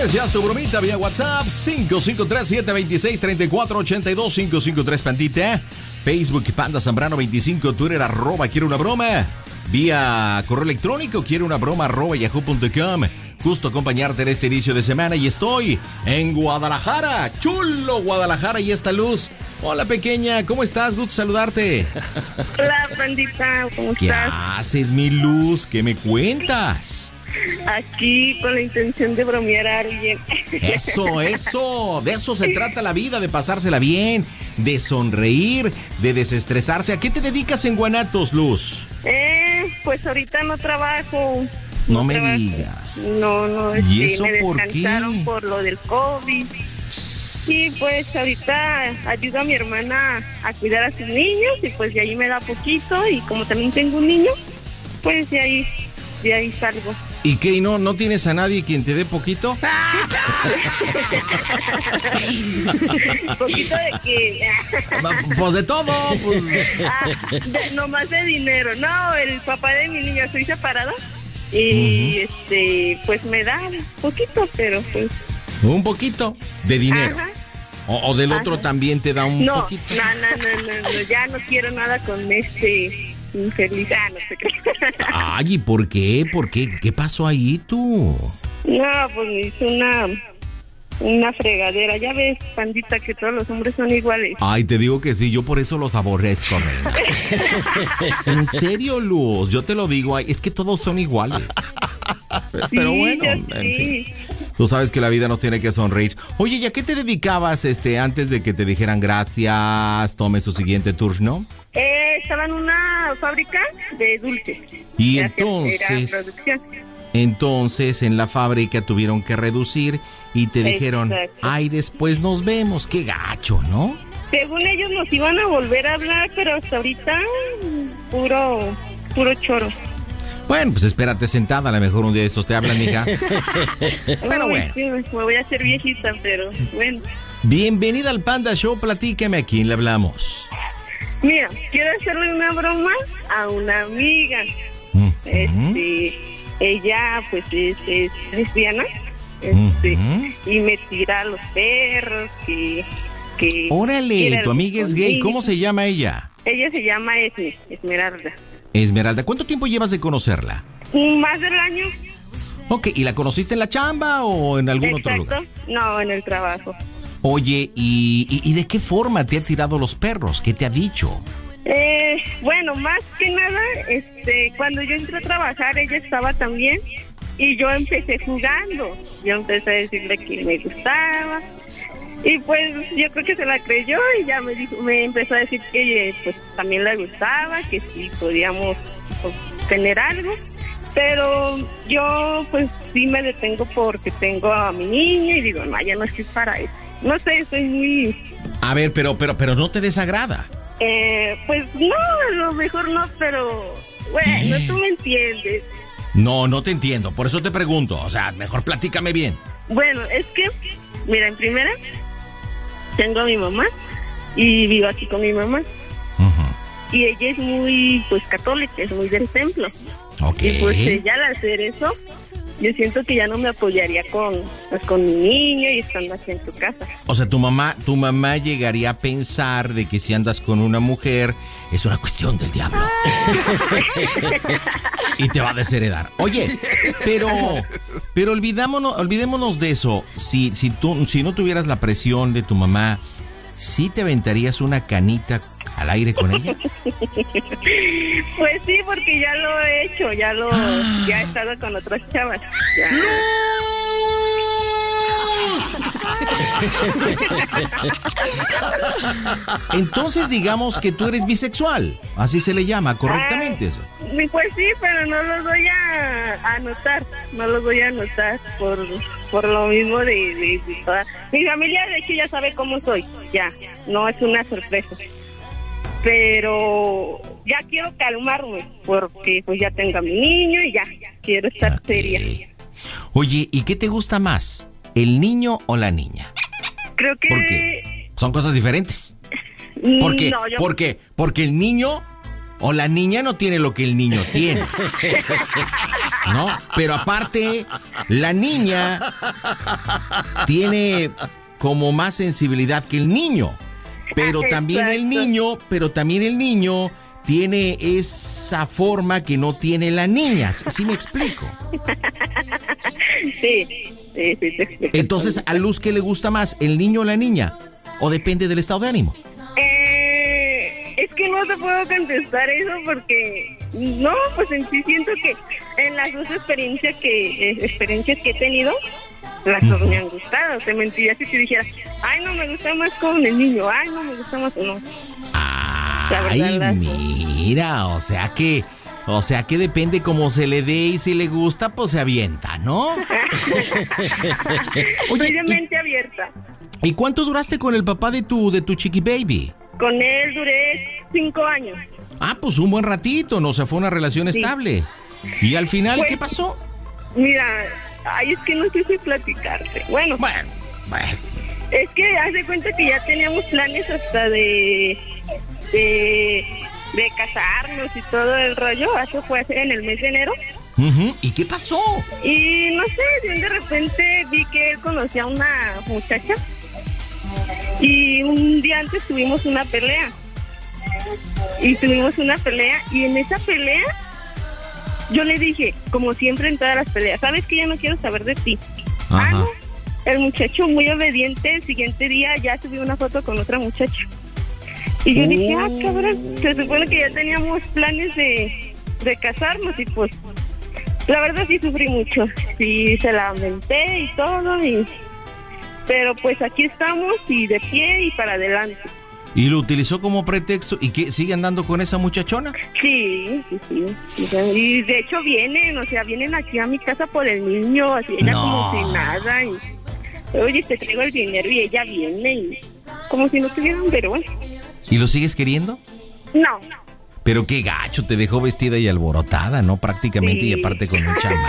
lunes y haz tu bromita vía WhatsApp 553-726-3482 553 Pandita Facebook Panda Zambrano 25 Twitter arroba quiero una broma vía correo electrónico quiero una broma arroba yahoo.com Justo acompañarte en este inicio de semana y estoy en Guadalajara, chulo Guadalajara y esta luz. Hola pequeña, ¿cómo estás? Gusto saludarte. Hola, pandita, ¿cómo ¿Qué estás? haces mi luz? ¿Qué me cuentas? Aquí con la intención de bromear a alguien. Eso, eso, de eso se trata la vida, de pasársela bien, de sonreír, de desestresarse. ¿A qué te dedicas en Guanatos, Luz? Eh, pues ahorita no trabajo. No me trabajo. digas. No, no, ¿Y este, eso me por qué? por lo del COVID. Y pues ahorita ayudo a mi hermana a cuidar a sus niños y pues de ahí me da poquito y como también tengo un niño, pues de ahí, de ahí salgo. ¿Y qué? ¿Y no, no tienes a nadie quien te dé poquito? poquito de que... Pues de todo, pues. Ah, de- no más de dinero. No, el papá de mi niña, soy separada. Y este, pues me da poquito, pero pues. Un poquito de dinero. Ajá. O, o del otro también te da un No, no, poquito. no, no, no, no, ya no quiero nada con este infeliz. Ah, no sé qué. Ay, ¿y por qué? ¿Por qué? ¿Qué pasó ahí tú? No, pues me hizo una, una fregadera. Ya ves, pandita, que todos los hombres son iguales. Ay, te digo que sí, yo por eso los aborrezco. En serio, Luz, yo te lo digo, ay, es que todos son iguales. Pero Sí, bueno, en sí. fin. Tú sabes que la vida nos tiene que sonreír. Oye, ¿y a qué te dedicabas este antes de que te dijeran gracias, tome su siguiente turno? Eh, estaba en una fábrica de dulces. Y Era- entonces-. Entonces en la fábrica tuvieron que reducir y te dijeron, Exacto. ay, después nos vemos. Qué gacho, ¿no? Según ellos nos iban a volver a hablar, pero hasta ahorita puro, puro choro. Bueno, pues espérate sentada, a lo mejor un día de estos te hablan, hija. Pero bueno. me voy a hacer viejita, pero bueno. Bienvenida al Panda Show, platíqueme a quién le hablamos. Mira, quiero hacerle una broma a una amiga. Ujú. Este, ella pues es, es lesbiana. Este, y me tira a los perros que, que Órale, tu amiga es gay. ¿cómo se llama ella? Ella se llama Esme, Esmeralda. Esmeralda, ¿cuánto tiempo llevas de conocerla? Más del año. Ok, ¿y la conociste en la chamba o en algún otro lugar? No, en el trabajo. Oye, ¿y, y, y de qué forma te ha tirado los perros? ¿Qué te ha dicho? Eh, bueno, más que nada, este, cuando yo entré a trabajar, ella estaba también y yo empecé jugando. Yo empecé a decirle que me gustaba y pues yo creo que se la creyó y ya me dijo, me empezó a decir que pues también le gustaba, que sí podíamos pues, tener algo. Pero yo pues sí me detengo porque tengo a mi niña y digo, no, ya no estoy para eso. No sé, soy muy A ver, pero, pero, pero no te desagrada. eh, pues no, a lo mejor no, pero bueno, tú me entiendes. No, no te entiendo, por eso te pregunto. O sea, mejor platícame bien. Bueno, es que, mira, en primera, tengo a mi mamá y vivo aquí con mi mamá. Y ella es muy, pues, católica, es muy del templo. Y pues ella al hacer eso, yo siento que ya no me apoyaría con, pues, con mi niño y estando aquí en tu casa. O sea, tu mamá, tu mamá llegaría a pensar de que si andas con una mujer es una cuestión del diablo. y te va a desheredar. Oye, pero, pero olvidámonos, olvidémonos de eso. Si, si tú, si no tuvieras la presión de tu mamá, ¿sí te aventarías una canita al aire con ella? Pues sí, porque ya lo he hecho, ya lo, ya he estado con otras chavas. Ya. Entonces digamos que tú eres bisexual, así se le llama correctamente eso. Ah, pues sí, pero no los voy a anotar, no los voy a anotar por, por lo mismo de, de, de toda... Mi familia de hecho ya sabe cómo soy, ya, no es una sorpresa. Pero ya quiero calmarme porque pues ya tengo a mi niño y ya, quiero estar seria. Oye, ¿y qué te gusta más? ¿El niño o la niña? Creo que... Son cosas diferentes. mm, ¿Por qué? No, yo- ¿Por qué? Porque el niño o la niña no tiene lo que el niño tiene. ¿No? Pero aparte, la niña tiene como más sensibilidad que el niño. Pero también el niño, pero también el niño tiene esa forma que no tiene la niña. ¿Sí me explico? Sí, sí, sí, te explico. Entonces, ¿a Luz qué le gusta más, el niño o la niña? ¿O depende del estado de ánimo? Eh, es que no te puedo contestar eso porque no, pues en sí siento que en las dos experiencias que eh, experiencias que he tenido las dos me han gustado. Te mentiría si te dijera, ay no me gusta más con el niño, ay no me gusta más no. La verdad, Ay, las- mira, o sea que, o sea que depende cómo se le dé y si le gusta, pues se avienta, ¿no? Oye, mente abierta. ¿y, y cuánto duraste con el papá de tu, de tu chiqui baby? Con él duré cinco años. Ah, pues un buen ratito, no, o sea, fue una relación Sí. estable. Y al final, Pues- ¿qué pasó? Mira, ay es que no sé si platicarte. Bueno, Bueno, bueno. Es que haz de cuenta que ya teníamos planes hasta de, de, de casarnos y todo el rollo. Eso fue en el mes de enero. ¿Y qué pasó? Y no sé, de repente vi que él conocía a una muchacha. Y un día antes tuvimos una pelea. Y tuvimos una pelea. Y en esa pelea yo le dije, como siempre en todas las peleas, ¿sabes que yo no quiero saber de ti? Ah, no. El muchacho muy obediente, el siguiente día ya subió una foto con otra muchacha. Y yo dije, ah, Oh. cabrón, se supone que ya teníamos planes de, de casarnos y pues, la verdad sí sufrí mucho. Sí, se lamenté y todo, y, pero pues aquí estamos y de pie y para adelante. Y lo utilizó como pretexto y que sigue andando con esa muchachona. Sí, sí, sí. Y de hecho vienen, o sea, vienen aquí a mi casa por el niño, así ella No. como si nada. Y, Oye, te traigo el dinero y ella viene y como si no tuvieran, bueno. ¿Y lo sigues queriendo? No, Pero qué gacho, te dejó vestida y alborotada, ¿no? Prácticamente y aparte con un chamba.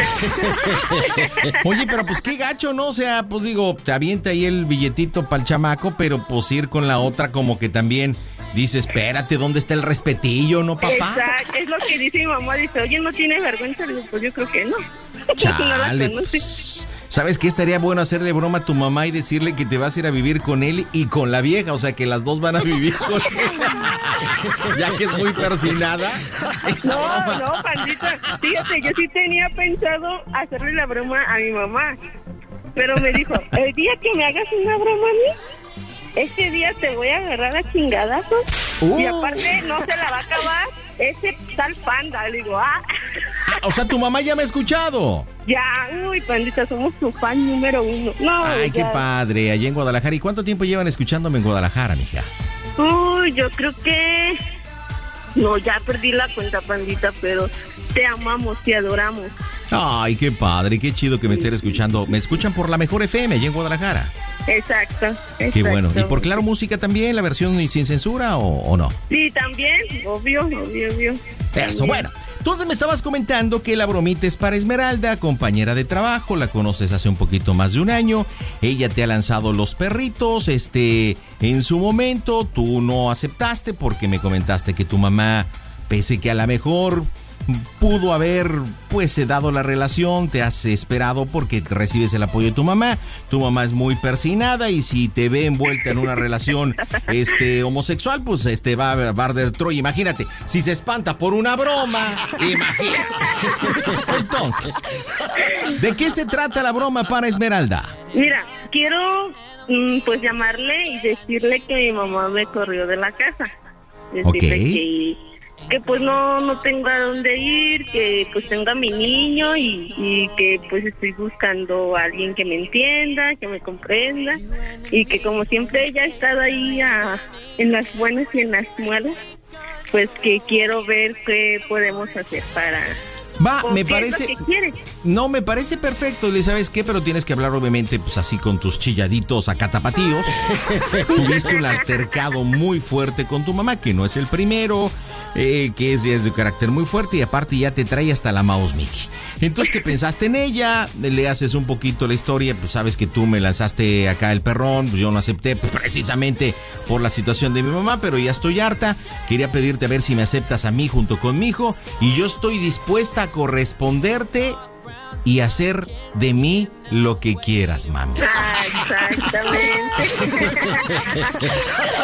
Oye, pero pues qué gacho, ¿no? O sea, pues digo, te avienta ahí el billetito para el chamaco, pero pues ir con la otra como que también dice, espérate, ¿dónde está el respetillo, no, papá? exacto, es lo que dice mi mamá, dice, oye, ¿no tiene vergüenza? Digo, pues yo creo que no. no la Chale, conoce. pues, ¿Sabes qué? Estaría bueno hacerle broma a tu mamá y decirle que te vas a ir a vivir con él y con la vieja, o sea, que las dos van a vivir con él. ya que es muy persinada. esa No, broma. no, pandita. Fíjate, yo sí tenía pensado hacerle la broma a mi mamá. Pero me dijo, el día que me hagas una broma a mí, ese día te voy a agarrar a chingadazos. Uh. Y aparte no se la va a acabar ese tal panda. Le digo, ah, o sea, tu mamá ya me ha escuchado. ya, uy, pandita, somos tu fan número uno. No, Ay, qué padre, allá en Guadalajara. ¿Y cuánto tiempo llevan escuchándome en Guadalajara, mija? Uy, yo creo que... No, ya perdí la cuenta, pandita, pero te amamos, te adoramos. Ay, qué padre, qué chido que me estén escuchando. Me escuchan por la mejor FM allá en Guadalajara. Exacto. Qué bueno. ¿Y exacto. por Claro Música también, la versión y sin censura o, o no? Sí, también, obvio, obvio, obvio. Eso, bueno. Entonces me estabas comentando que la bromita es para Esmeralda, compañera de trabajo, la conoces hace un poquito más de un año, ella te ha lanzado los perritos, este, en su momento tú no aceptaste porque me comentaste que tu mamá, pese que a lo mejor pudo haber pues dado la relación, te has esperado porque recibes el apoyo de tu mamá, tu mamá es muy persinada y si te ve envuelta en una relación este homosexual, pues este va a barder Troy, imagínate, si se espanta por una broma, imagínate. Entonces, ¿de qué se trata la broma para Esmeralda? Mira, quiero mm, pues llamarle y decirle que mi mamá me corrió de la casa. Decirle Ok. que, que pues no no tenga dónde ir, que pues tenga mi niño y, y que pues estoy buscando a alguien que me entienda, que me comprenda y que como siempre ella ha estado ahí a- en las buenas y en las malas, pues que quiero ver qué podemos hacer para Va, me parece. No, me parece perfecto, ¿le sabes qué? Pero tienes que hablar obviamente pues así con tus chilladitos acá tapatíos. Tuviste un altercado muy fuerte con tu mamá, que no es el primero, eh, que es, es de carácter muy fuerte y aparte ya te trae hasta la mouse Mickey. Entonces, ¿qué pensaste en ella? Le haces un poquito la historia, pues sabes que tú me lanzaste acá el perrón, pues yo no acepté pues, precisamente por la situación de mi mamá, pero ya estoy harta. Quería pedirte a ver si me aceptas a mí junto con mi hijo y yo estoy dispuesta a corresponderte y hacer de mí lo que quieras, mami. Exactamente.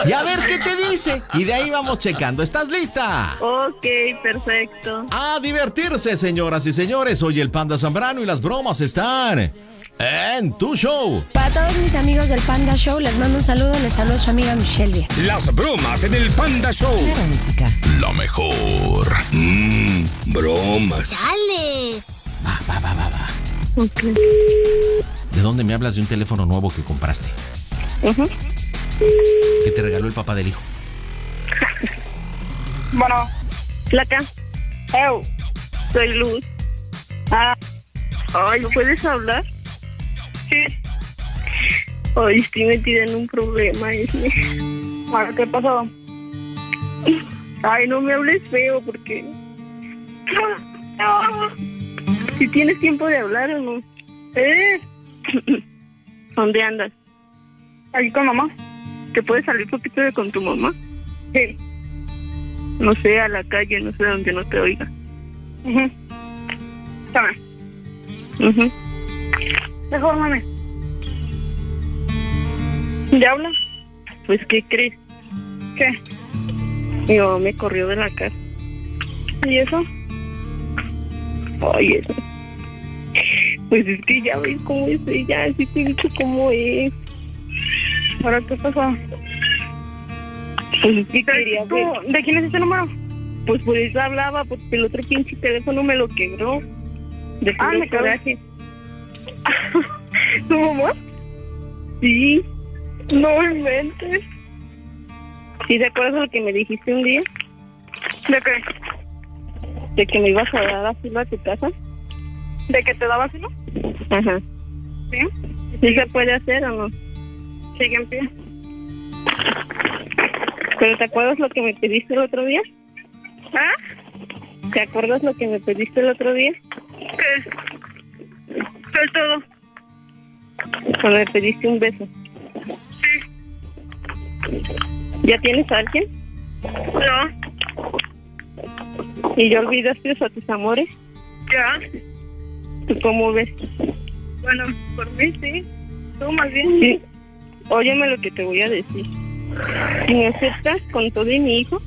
Y a ver qué te dice. Y de ahí vamos checando. ¿Estás lista? ok, perfecto. A divertirse, señoras y señores. Hoy el Panda Zambrano y las bromas están en tu show. Para todos mis amigos del Panda Show, les mando un saludo, les saludo su amiga Michelle. Las bromas en el Panda Show. Claro, música. Lo mejor. Mmm, bromas. Va, va, va, va, va. ¿De dónde me hablas de un teléfono nuevo que compraste? Que te regaló el papá del hijo. Bueno. Flaca. Eu. Soy Luz. Ah. Ay, ¿puedes hablar? Sí. Ay, estoy metida en un problema, ese. Bueno, ¿qué pasó? Ay, no me hables feo porque... Si tienes tiempo de hablar o no. ¿Eh? ¿Dónde andas? Aquí con mamá. ¿Te puedes salir un poquito de con tu mamá? Sí. No sé, a la calle, no sé dónde no te oiga. Mhm. Toma. Mhm. Mejor, mami. ¿Ya habla? Pues, ¿qué crees? ¿Qué? Mi mamá me corrió de la casa. ¿Y eso? Ay, eso. Pues es que ya ves cómo es ella, así te he dicho cómo es. ¿Ahora qué pasó? Pues es que quería ver. ¿De quién es ese número? Pues por eso hablaba, porque el otro pinche teléfono me lo quebró. De Ah, me coraje. ¿Tu mamá? Sí. No inventes. ¿Sí te acuerdas de lo que me dijiste un día? ¿De qué? ¿De que me ibas a dar asilo a tu casa? ¿De que te daba asilo? Ajá. ¿Sí? ¿Sí se puede hacer o no? Sigue en pie. ¿Pero te acuerdas lo que me pediste el otro día? ¿Ah? ¿Te acuerdas lo que me pediste el otro día? ¿Qué? ¿Qué es todo? Cuando me pediste un beso. Sí. ¿Ya tienes a alguien? No. ¿Y ya olvidaste a tus amores? Ya. ¿Tú cómo ves? Bueno, por mí sí. Tú más bien. Sí. Óyeme lo que te voy a decir. Si me aceptas con todo y mi hijo,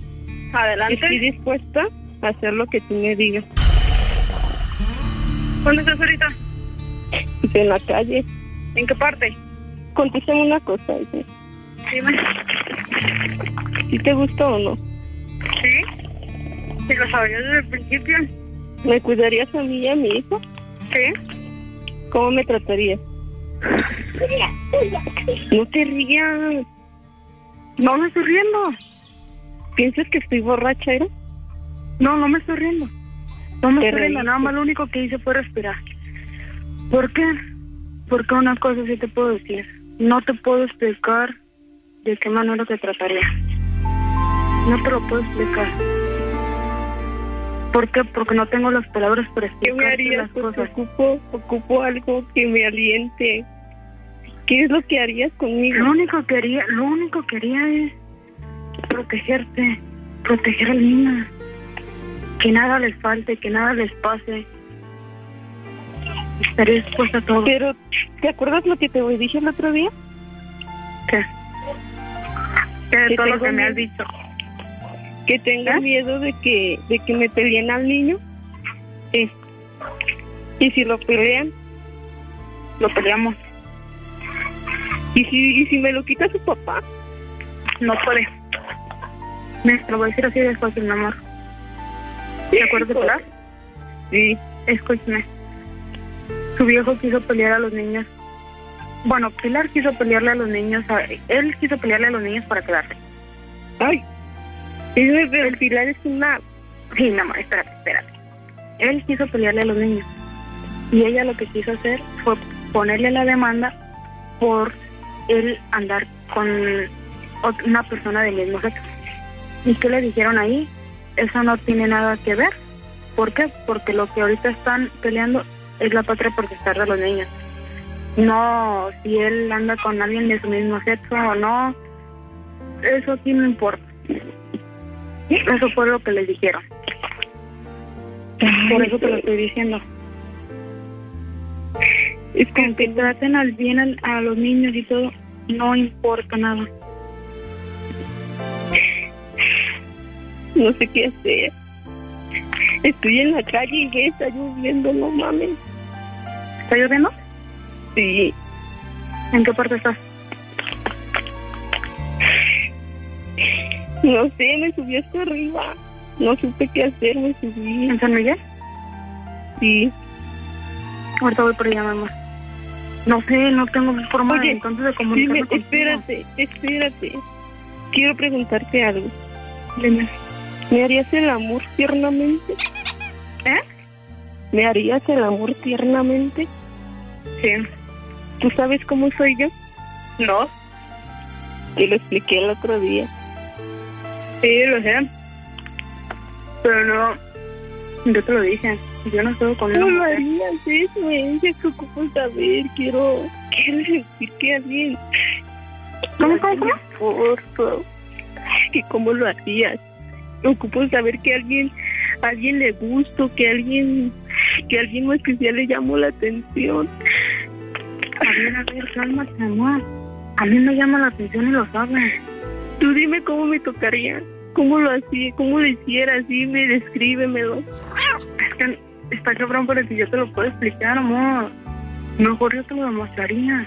adelante. Estoy dispuesta a hacer lo que tú me digas. ¿Dónde estás ahorita? En la calle. ¿En qué parte? Contéstame una cosa. Dime. ¿Sí te gustó o no? Sí. Si lo sabías desde el principio. ¿Me cuidarías a mí y a mi hijo? Sí. ¿Cómo me tratarías? No te rías. No me estoy riendo. ¿Piensas que estoy borracha, era? No, no me estoy riendo. No me estoy riendo, nada más lo único que hice fue respirar. ¿Por qué? Porque una cosa sí te puedo decir. No te puedo explicar de qué manera te trataría. No te lo puedo explicar. ¿Por qué? Porque no tengo las palabras para ¿Qué me explicar harías? las cosas. ocupo, ocupo algo que me aliente. ¿Qué es lo que harías conmigo? Lo único que haría, lo único que haría es protegerte, proteger al niño. Que nada les falte, que nada les pase. Estaré dispuesta a todo. Pero, ¿te acuerdas lo que te dije el otro día? ¿Qué? ¿Qué de Que todo lo que me has dicho? Que tengo ¿Eh? miedo de que, de que me peleen al niño. Sí. Y si lo pelean, Lo peleamos. y si, y si me lo quita su papá, No puede. Me lo voy a decir así de fácil, mi amor. ¿Te acuerdas de Pilar? Sí. Escúchame. Su viejo quiso pelear a los niños. Bueno, Pilar quiso pelearle a los niños. a- él quiso pelearle a los niños para quedarse. Ay. Pero el Pilar es una... Sí, amor, espérate, espérate. Él quiso pelearle a los niños. Y ella lo que quiso hacer fue ponerle la demanda por él andar con una persona del mismo sexo. ¿Y qué le dijeron ahí? Eso no tiene nada que ver. ¿Por qué? Porque lo que ahorita están peleando es la patria potestad de los niños. No si él anda con alguien de su mismo sexo o no. Eso aquí no importa. Eso fue lo que les dijeron. Por eso te lo estoy diciendo. Es Con que traten al bien a los niños y todo, no importa nada. No sé qué hacer. Estoy en la calle y está lloviendo, no mames. ¿Está lloviendo? Sí. ¿En qué parte estás? No sé, me subí hasta arriba. No supe qué hacer, me subí. ¿En San Miguel? Sí. Ahorita voy por allá, mamá. No sé, no tengo forma de Oye, entonces de Dime, comunicarme contigo. espérate, espérate. Quiero preguntarte algo. Dime. ¿Me harías el amor tiernamente? ¿Eh? ¿Me harías el amor tiernamente? Sí. ¿Tú sabes cómo soy yo? No. Te lo expliqué el otro día. Sí, lo sé. Pero no. Yo te lo dije. Yo no estoy con ¿Cómo lo mujer. harías eso? Ella que ocupo saber. Quiero, quiero sentir que alguien... ¿Cómo, cómo, cómo? Por favor. Que cómo lo hacías. Ocupo saber que alguien, alguien le gusto, que alguien, que alguien muy especial le llamó la atención. A ver, a ver, cálmate, amor. A mí me llama la atención y lo sabes. Tú dime cómo me tocaría, cómo lo hacía, cómo lo hicieras, dime, descríbemelo. Es que está cabrón, pero si yo te lo puedo explicar, amor. Mejor yo te lo demostraría.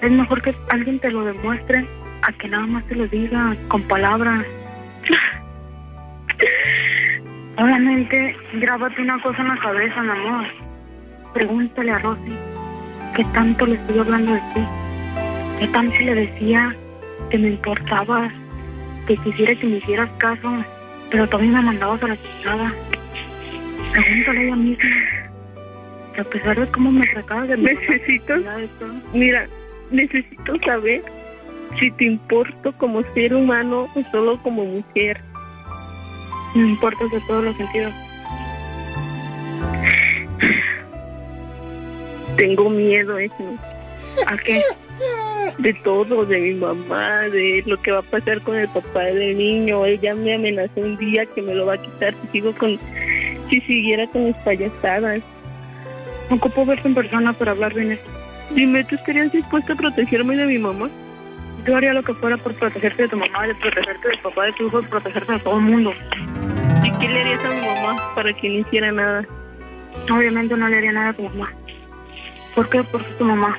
Es mejor que alguien te lo demuestre a que nada más te lo diga con palabras. Obviamente, grábate una cosa en la cabeza, mi amor. Pregúntale a Rosy qué tanto le estoy hablando de ti. Qué tanto le decía que me importabas, que quisiera que me hicieras caso, pero también me mandabas a la chingada. Pregúntale a ella misma. Que a pesar de cómo me trataba de Necesito, mira, necesito saber si te importo como ser humano o solo como mujer. me importas de todos los sentidos. Tengo miedo, eso. ¿A qué? De todo, de mi mamá, de lo que va a pasar con el papá del niño. Ella me amenazó un día que me lo va a quitar si sigo con, si siguiera con mis payasadas. Ocupo verte en persona para hablar bien esto. Dime, ¿tú estarías dispuesta a protegerme de mi mamá? Yo haría lo que fuera por protegerte de tu mamá, de protegerte del papá de tu hijo, de protegerte de todo el mundo. ¿Y qué le harías a mi mamá para que no hiciera nada? Obviamente no le haría nada a tu mamá. ¿Por qué? Porque es tu mamá.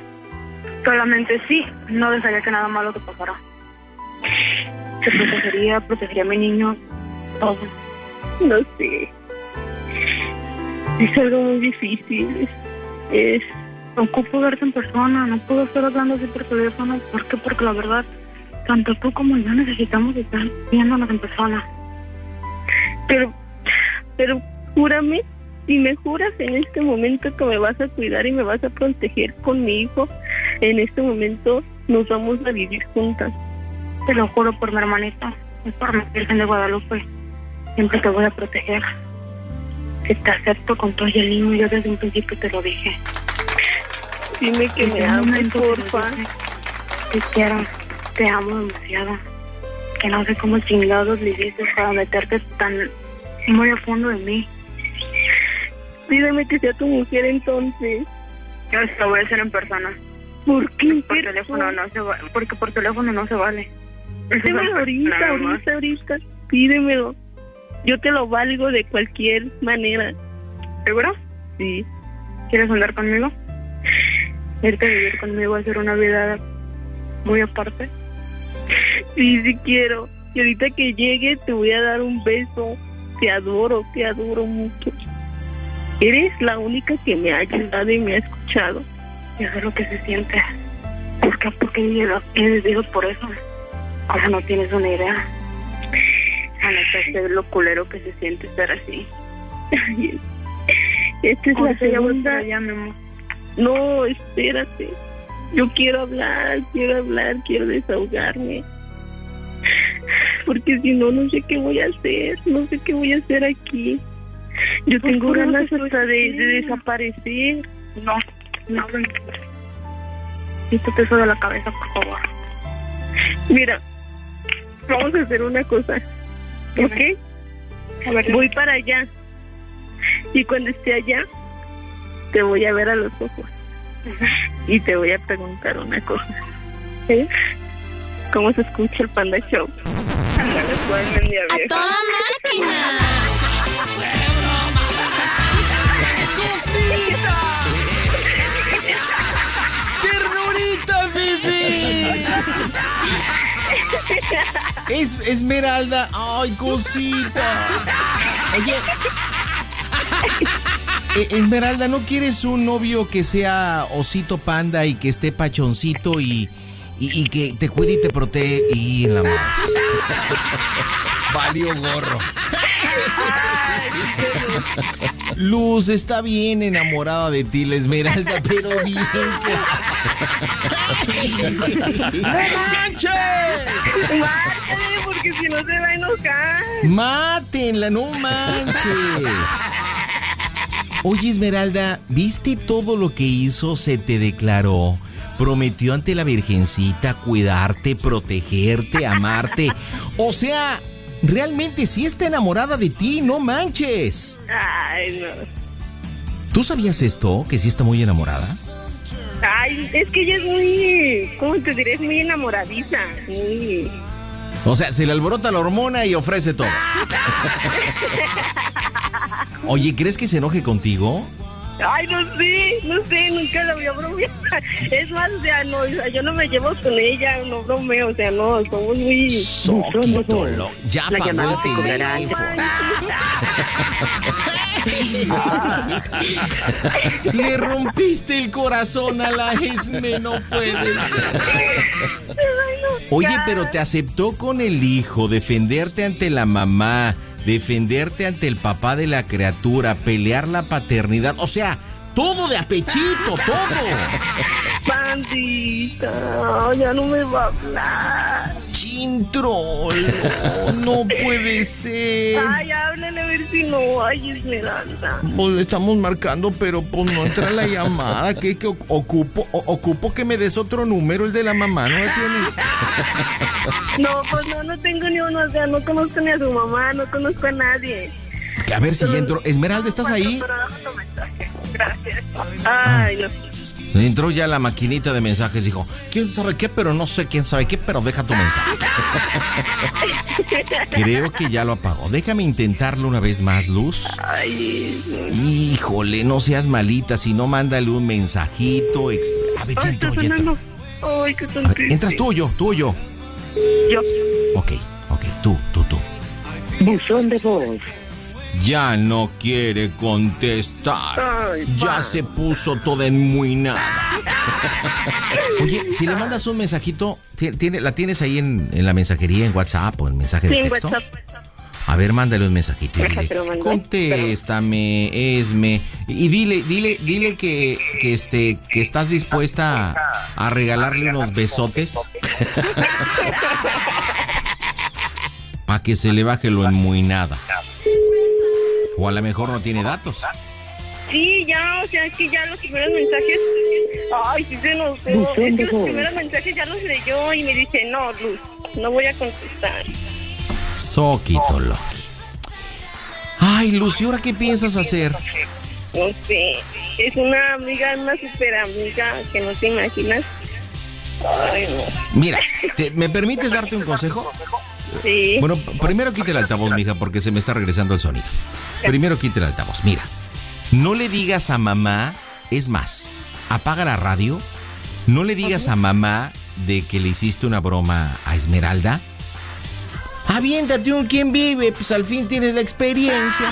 Solamente sí, no dejaría que nada malo te pasara. Te protegería, protegería a mi niño, todo. No sé. Es algo muy difícil. Es, Ocupo verte en persona, no puedo estar hablando así por teléfono. ¿Por qué? Porque la verdad, tanto tú como yo necesitamos estar viéndonos en persona. pero, pero júrame, si me juras en este momento que me vas a cuidar y me vas a proteger con mi hijo, en este momento nos vamos a vivir juntas. Te lo juro por mi hermanita, es por mi Virgen de Guadalupe. Siempre te voy a proteger. Que te acepto con todo el niño, yo desde un principio te lo dije. Dime que me ames, porfa. Te quiero, te amo demasiado. Que no sé cómo chingados le hiciste para meterte tan muy a fondo de mí. Dígame que sea tu mujer entonces. Yo lo voy a hacer en persona. ¿Por qué? Por teléfono no se va, porque por teléfono no se vale. Eso es Dímelo en ahorita, ahorita, ahorita. Pídemelo. Yo te lo valgo de cualquier manera. ¿Seguro? Sí. ¿Quieres andar conmigo? Irte a vivir conmigo, hacer una vida muy aparte. Sí, sí quiero. Y ahorita que llegue te voy a dar un beso te adoro, te adoro mucho. Eres la única que me ha ayudado y me ha escuchado. Yo sé lo que se siente. ¿Por qué? Porque he vivido por eso. Ahora no tienes una idea. Ana, sé lo culero que se siente estar así. Esta es la segunda. Ya, mi amor. No, espérate. Yo quiero hablar, quiero hablar, quiero desahogarme. Porque si no, no sé qué voy a hacer. No sé qué voy a hacer aquí. Yo Pues, tengo ¿por qué no ganas hasta de, de desaparecer. No, no, no. Quítate eso de la cabeza, por favor. Mira, vamos a hacer una cosa. ¿Ok? A ver, Voy para allá. Y cuando esté allá, te voy a ver a los ojos. Y te voy a preguntar una cosa. ¿Sí? ¿Cómo se escucha el Panda Show? Pues, vieja. ¡Toda máquina! Bebé! Es Esmeralda. ¡Ay, cosita! Oye. eh, Esmeralda, ¿no quieres un novio que sea osito panda y que esté pachoncito y, y, y que te cuide y te protege y la más? Valió gorro. Luz está bien enamorada de ti, la Esmeralda, pero bien. ¡No manches! Mátale, porque si no se va a enojar. ¡Mátenla, no manches! Oye, Esmeralda, ¿viste todo lo que hizo? Se te declaró. Prometió ante la Virgencita cuidarte, protegerte, amarte. O sea, realmente sí está enamorada de ti, no manches. Ay, no. ¿Tú sabías esto? ¿Que sí está muy enamorada? Ay, es que ella es muy, ¿cómo te diré? Es muy enamoradiza. Muy... O sea, se le alborota la hormona y ofrece todo. Oye, ¿crees que se enoje contigo? Ay, no sé, no sé, nunca la voy a bromear. Es más, o sea, no, yo no me llevo con ella, no bromeo, o sea, no, somos muy... Soquito, lo- ya La pagó el teléfono. Le rompiste el corazón a la Esme, no puedes. Oye, pero te aceptó con el hijo, defenderte ante la mamá, defenderte ante el papá de la criatura, pelear la paternidad, o sea, todo de apechito, todo. Pandita, ya no me va a hablar. Chintrolo, no puede ser. Ay, háblale a ver si no hay Esmeralda. Pues le estamos marcando, pero pues no entra la llamada. ¿Qué, qué oc- ocupo? O- ocupo que me des otro número, el de la mamá, ¿no la tienes? No, pues no, no tengo ni uno, o sea, no conozco ni a su mamá, no conozco a nadie. A ver si ya entró. Esmeralda, ¿estás ahí? Gracias. Ay, no. Entró ya la maquinita de mensajes, dijo, ¿quién sabe qué? Pero no sé quién sabe qué, pero deja tu mensaje. Creo que ya lo apagó. Déjame intentarlo una vez más, Luz. Ay, Híjole, no seas malita, si no, mándale un mensajito. A ver, ya ay, entró, está ya entró. sonando. Ay, qué A ver. ¿Entras tú o yo? ¿Tú o yo? Yo. Ok, ok, tú, tú, tú. Buzón de voz. Ya no quiere contestar. Ay, Ya se puso toda enmuinada. Oye, si le mandas un mensajito, ti- tiene, ¿la tienes ahí en, en la mensajería, en WhatsApp o en mensaje de Sí, texto? WhatsApp. A ver, mándale un mensajito y dile, contéstame, Esme. Y dile, dile, dile que, que, este, que estás dispuesta a, a regalarle unos besotes. Para que se le baje lo enmuinada. O a lo mejor no tiene datos. Sí, ya, o sea, es que ya los primeros mensajes. Ay, sí se nos Buzón Es que los primeros mensajes ya los leyó y me dice, no, Luz, no voy a contestar. Soquito Loki. Ay, Luz, ¿y ahora qué piensas hacer? No sé, es una amiga, una super amiga que no te imaginas. Ay, no. Mira, ¿te- ¿me permites darte un consejo? Sí. Bueno, primero quite el altavoz, mija, porque se me está regresando el sonido. Primero quite el altavoz. Mira, no le digas a mamá, es más, apaga la radio. No le digas a mamá de que le hiciste una broma a Esmeralda. Aviéntate un quien vive, pues al fin tienes la experiencia.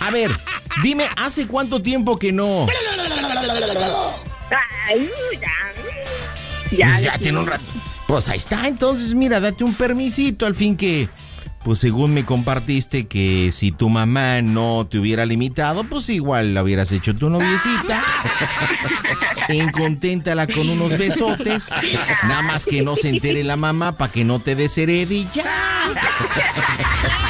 A ver, dime, ¿hace cuánto tiempo que no? Ay, ya. Ya, ya tiene un rato. Pues ahí está, entonces mira, date un permisito al fin que pues según me compartiste que si tu mamá no te hubiera limitado, pues igual la hubieras hecho tu noviecita. Enconténtala con unos besotes. Nada más que no se entere la mamá para que no te desherede y ya.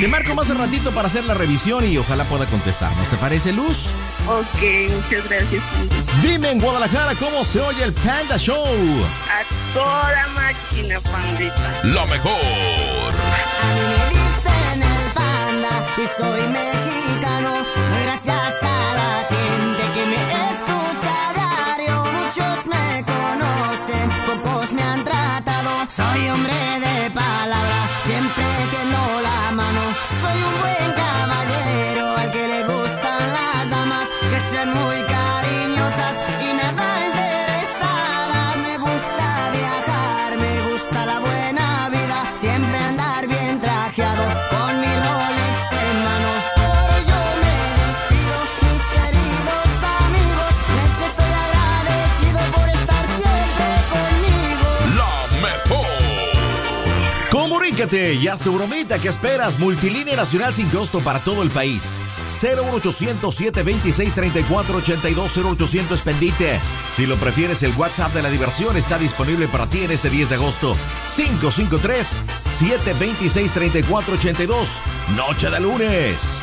Te marco más al ratito para hacer la revisión y ojalá pueda contestarnos. ¿Te parece, Luz? Ok, muchas gracias. Dime en Guadalajara cómo se oye el Panda Show. A toda máquina, pandita. Lo mejor. A mí me dicen el panda y soy mexicano. Gracias a la gente que me escucha a diario. Muchos me conocen, pocos me han tratado. Soy hombre de Comunícate y haz tu bromita que esperas. Multilínea Nacional sin costo para todo el país. 01800 726 3482 0800 Pendite. Si lo prefieres, el WhatsApp de la diversión está disponible para ti en este 10 de agosto. 553 726 3482 Noche de lunes.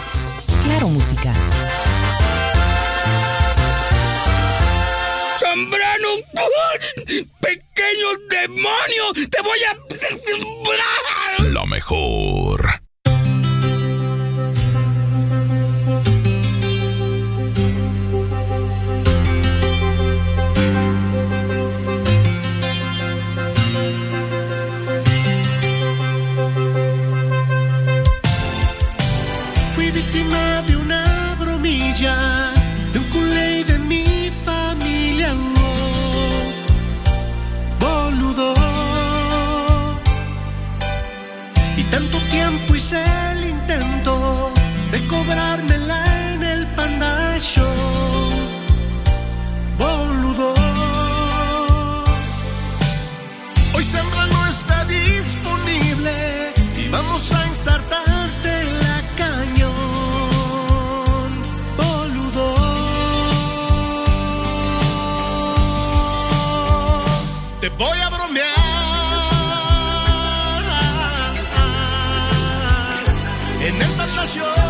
Claro, música. Zambrano, pequeño demonio, te voy a... Lo mejor. Voy a bromear en el Palacio.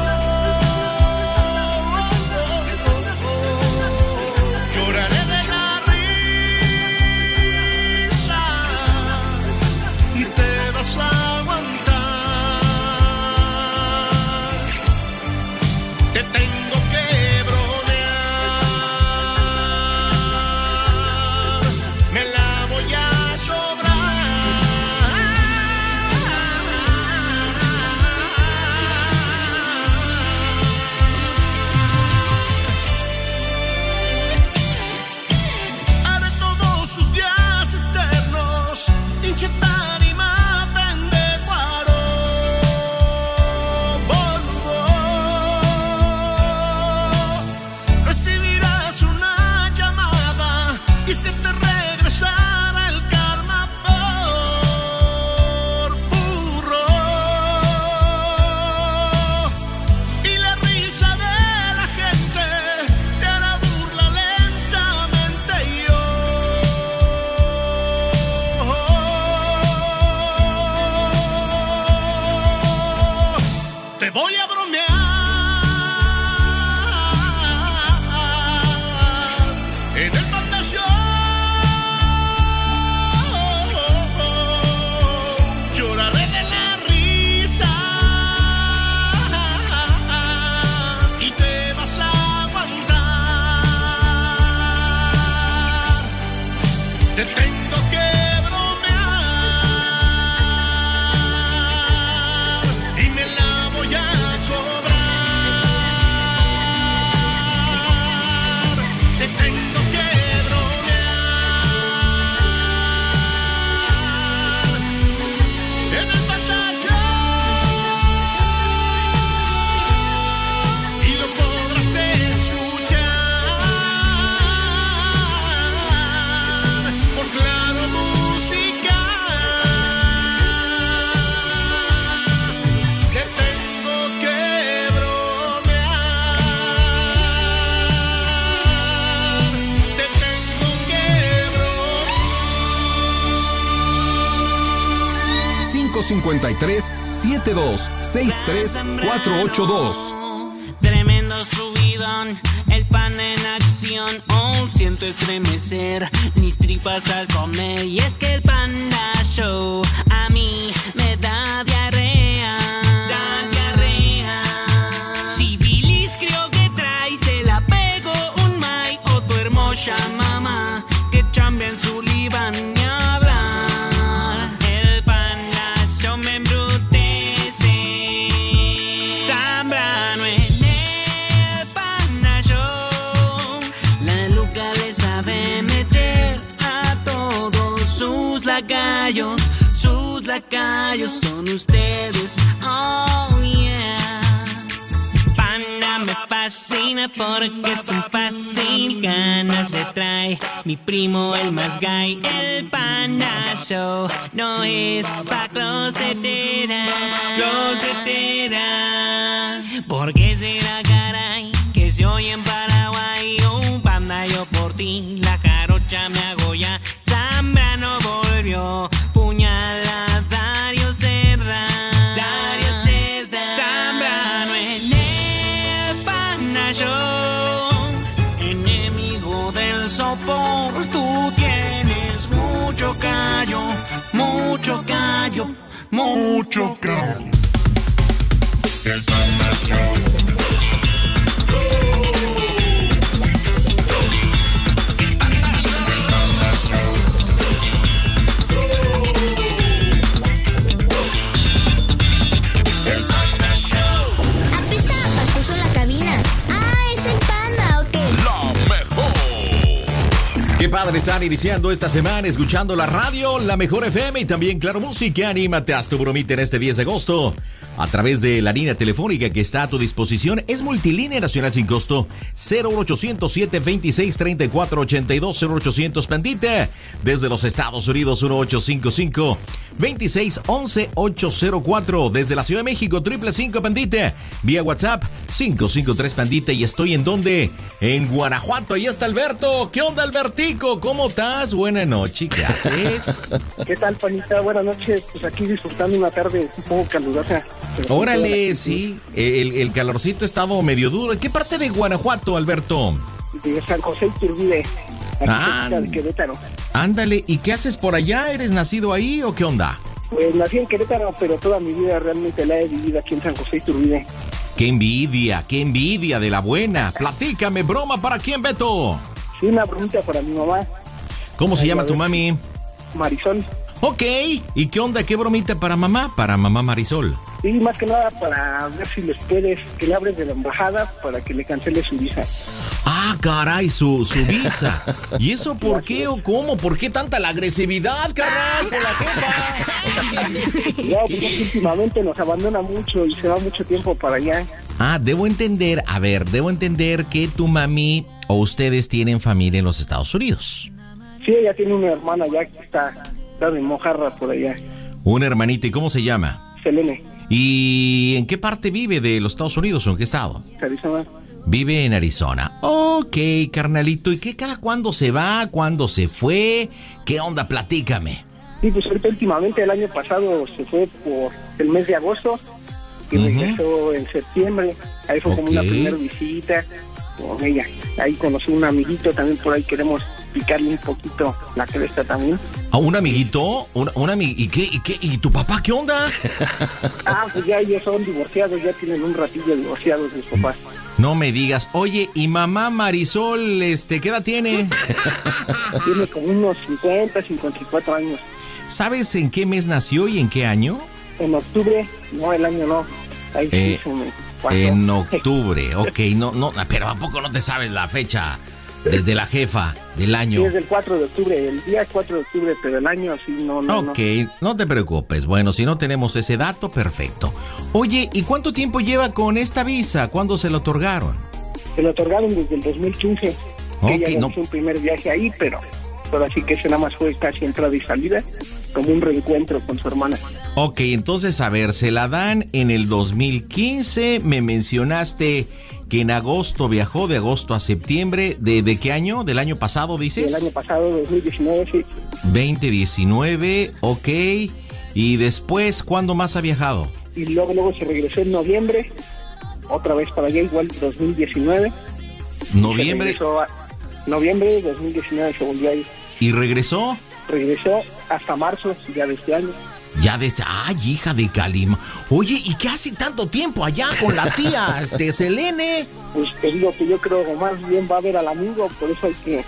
553-7263-482. Tremendo subidón, el pan en acción, oh, siento estremecer mis tripas al comer. Y es que el panda show a mí me da diarrea. Ustedes. Oh yeah. Panda me fascina porque es un fácil ganas le trae mi primo el más gay el Panda Show. No es pa' closetera closetera. Porque será caray que se oye en Paraguay. Un panda yo por ti la jarocha me hago ya. Zambrano volvió mucho callo el padre estar iniciando esta semana escuchando la radio, la mejor FM y también Claro Música. Anímate a tu bromita en este 10 de agosto. A través de la línea telefónica que está a tu disposición, es multilínea nacional sin costo 01807 26 34 82 0800 Pandita. Desde los Estados Unidos 1855 26 11 804. Desde la Ciudad de México triple 5 Pandita. Vía WhatsApp 553 Pandita. Y estoy en donde? En Guanajuato. Ahí está Alberto. ¿Qué onda, Albertico? ¿Cómo estás? Buena noche. ¿Qué haces? ¿Qué tal, Panita? Buenas noches. Pues aquí disfrutando una tarde un poco calurosa. Órale, sí. El, el calorcito ha estado medio duro. ¿En qué parte de Guanajuato, Alberto? De San José Iturbide, Ah. de Querétaro. Ándale, ¿y qué haces por allá? ¿Eres nacido ahí o qué onda? Pues nací en Querétaro, pero toda mi vida realmente la he vivido aquí en San José Iturbide. ¡Qué envidia! ¡Qué envidia de la buena! Platícame, broma para quién, Beto. Sí, una bromita para mi mamá, ¿Cómo se Ay, llama tu mami? Marisol. Ok, ¿y qué onda? ¿Qué bromita para mamá? Para mamá Marisol. Y más que nada para ver si les puedes, que le abres de la embajada para que le cancele su visa. Ah, caray, su, su visa. ¿Y eso por qué o cómo? ¿Por qué tanta la agresividad, carnal, con la jefa? Ya, pues es que últimamente nos abandona mucho y se va mucho tiempo para allá. Ah, debo entender, a ver, debo entender que tu mami o ustedes tienen familia en los Estados Unidos. Sí, ella tiene una hermana ya que está, está de mojarra por allá. Una hermanita, ¿y cómo se llama? Selene, ¿Y en qué parte vive de los Estados Unidos o en qué estado? Arizona. Vive en Arizona. Ok, carnalito. ¿Y qué cada cuándo se va? ¿Cuándo se fue? ¿Qué onda? Platícame. Sí, pues ahorita últimamente el año pasado se fue por el mes de agosto y Ujú. regresó en septiembre. Ahí fue como una primera visita con ella. Ahí conocí un amiguito también por ahí queremos picarle un poquito la cresta también. ¿A un amiguito? ¿Un, un ami- ¿Y qué? ¿Y qué? ¿Y tu papá qué onda? Ah, pues ya ellos son divorciados, ya tienen un ratillo divorciados mis papás. No me digas. Oye, ¿y mamá Marisol, este, qué edad tiene? Tiene como unos 50, 54 años. ¿Sabes en qué mes nació y en qué año? En octubre, no, el año no. Ahí sí Eh, se pasó. En octubre, ok, no, no, pero ¿a poco no te sabes la fecha desde la jefa del Sí, año? es del 4 de octubre, el día es 4 de octubre, pero el año sí, no, no. Ok, no te preocupes. Bueno, si no tenemos ese dato, perfecto. Oye, ¿y cuánto tiempo lleva con esta visa? ¿Cuándo se la otorgaron? Se lo otorgaron desde el 2015. Ok, Ella no. realizó un primer viaje ahí, pero, pero así que ese nada más fue casi entrada y salida, como un reencuentro con su hermana. Ok, entonces, a ver, se la dan en el 2015. Me mencionaste que en agosto viajó, de agosto a septiembre. ¿De, de qué año? ¿Del año pasado, dices? el año pasado, 2019, sí. 2019, ok. Y después, ¿cuándo más ha viajado? Y luego, luego se regresó en noviembre, otra vez para allá, igual 2019. Noviembre. A- noviembre de 2019 se volvió a ir. ¿Y regresó? Regresó hasta marzo ya de este año. Ya desde. ¡Ay, hija de Calima! Oye, ¿y qué hace tanto tiempo allá con la tía este, Selene? Pues te digo que yo creo que más bien va a ver al amigo, por eso hay que,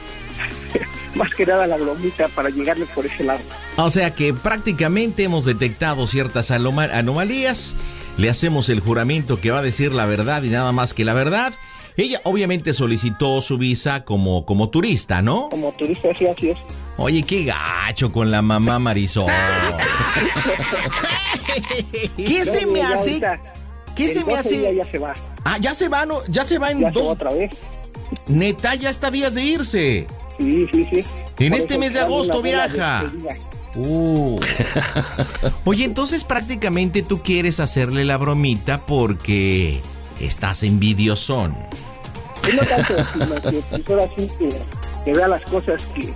más que nada la bromita para llegarle por ese lado. O sea que prácticamente hemos detectado ciertas anoma- anomalías. Le hacemos el juramento que va a decir la verdad y nada más que la verdad. Ella obviamente solicitó su visa como, como turista, ¿no? Como turista, sí, así es. Oye, qué gacho con la mamá Marisol. ¿Qué No, se me hace? ahorita, ¿Qué se me 12 hace? Ya, ya se va. Ah, ya se va, ¿no? Ya se va en Ya se va dos. otra vez. Neta, ya está días de irse. Sí, sí, sí. En Por este mes de agosto viaja. Uh. Oye, entonces prácticamente tú quieres hacerle la bromita porque estás envidiosón. No tanto, sino que pues ahora sí que, que vea las cosas que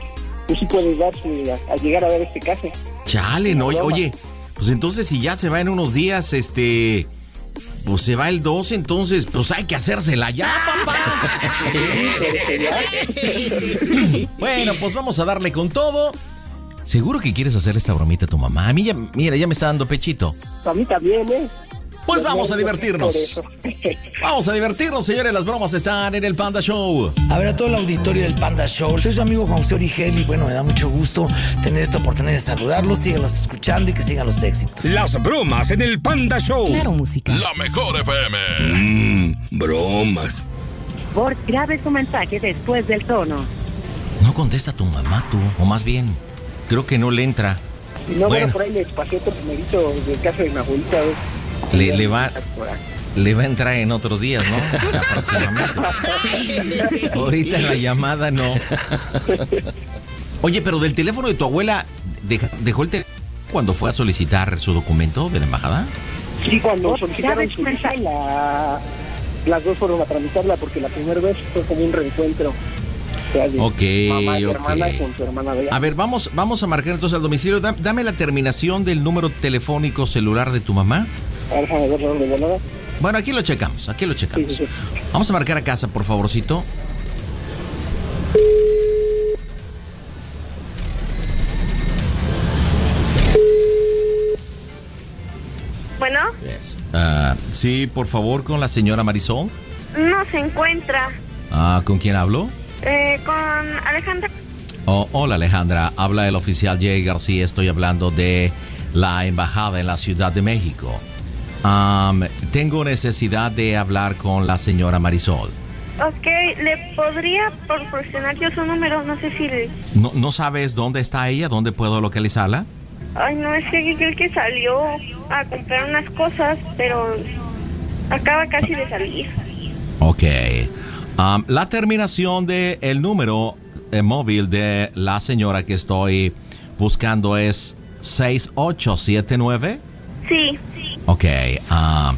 tú sí puedes darse a, a llegar a ver este caso. Chale, no, broma. oye, pues entonces si ya se va en unos días, este, pues se va el 2, entonces pues hay que hacérsela ya, papá. bueno, pues vamos a darle con todo. ¿Seguro que quieres hacer esta bromita a tu mamá? A mí ya, mira, ya me está dando pechito. A mí también, ¿eh? Pues vamos a no- divertirnos. Vamos a divertirnos, señores. Las bromas están en el Panda Show. A ver, a todo el auditorio del Panda Show. Soy su amigo Juan José Origel y bueno, me da mucho gusto tener esta oportunidad de saludarlos. Síganos escuchando y que sigan los éxitos. Las bromas en el Panda Show. Claro, música. La mejor FM. Mmm, bromas. Por grave su mensaje después del tono. No contesta tu mamá, tú. O más bien, creo que no le entra. Y no, bueno, Bueno. por ahí les pasé otro primerito del caso de mi abuelita. ¿ves? Le, le va, le va a entrar en otros días, ¿no? Ahorita en la llamada no. Oye, pero del teléfono de tu abuela, ¿dejó el teléfono cuando fue a solicitar su documento de la embajada? Sí, cuando Por solicitaron su visa, la, las dos fueron a tramitarla porque la primera vez fue como un reencuentro. O sea, de Ok, mamá y ok. hermana con su hermana de ella. A ver, vamos, vamos a marcar entonces al domicilio. Da- Dame la terminación del número telefónico celular de tu mamá. Bueno, aquí lo checamos, aquí lo checamos. Sí, sí, sí. Vamos a marcar a casa, por favorcito. Bueno, Ah, sí, por favor, con la señora Marisol. no se encuentra. Ah, ¿Con quién hablo? Eh, con Alejandra. Oh, hola Alejandra, habla el oficial Jay García, estoy hablando de la embajada en la Ciudad de México. Am, tengo necesidad de hablar con la señora Marisol. Ok, ¿le podría proporcionar yo su número? No sé si le... ¿No, no sabes dónde está ella? ¿Dónde puedo localizarla? Ay, no, es que creo que salió a comprar unas cosas, pero acaba casi de salir. Ok. Am, la terminación del el número eh, móvil de la señora que estoy buscando es 6879. Sí, Ok. ah,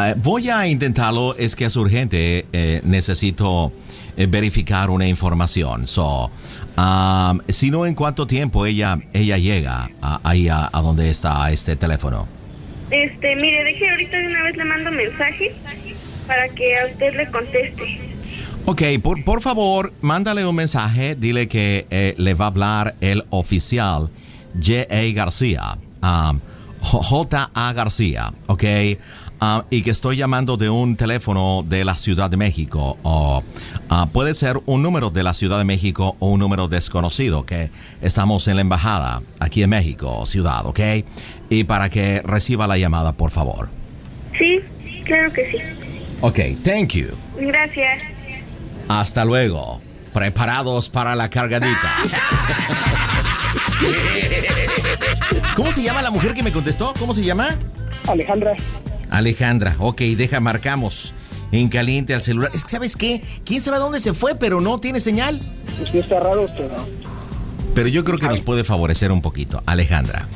eh, voy a intentarlo. Es que es urgente. eh, necesito eh, verificar una información. So, um, si no, ¿en cuánto tiempo ella, ella llega a- ahí a, a donde está este teléfono? este, mire, deje ahorita de una vez le mando mensaje para que a usted le conteste. Ok, por, por favor, mándale un mensaje. Dile que eh, le va a hablar el oficial J.A. García. um, J.A. García, ok. Ah, y que estoy llamando de un teléfono de la Ciudad de México. O ah, puede ser un número de la Ciudad de México o un número desconocido, que estamos en la embajada aquí en México, ciudad, ok. Y para que reciba la llamada, por favor. Sí, claro que sí. Ok, thank you. Gracias. Hasta luego. Preparados para la cargadita. ¿Cómo se llama la mujer que me contestó? ¿Cómo se llama? Alejandra. Alejandra. Ok, deja, marcamos. En caliente al celular. Es que, ¿sabes qué? ¿Quién sabe a dónde se fue, pero no tiene señal? Pues sí está raro, pero... Pero yo creo que nos puede favorecer un poquito. Alejandra.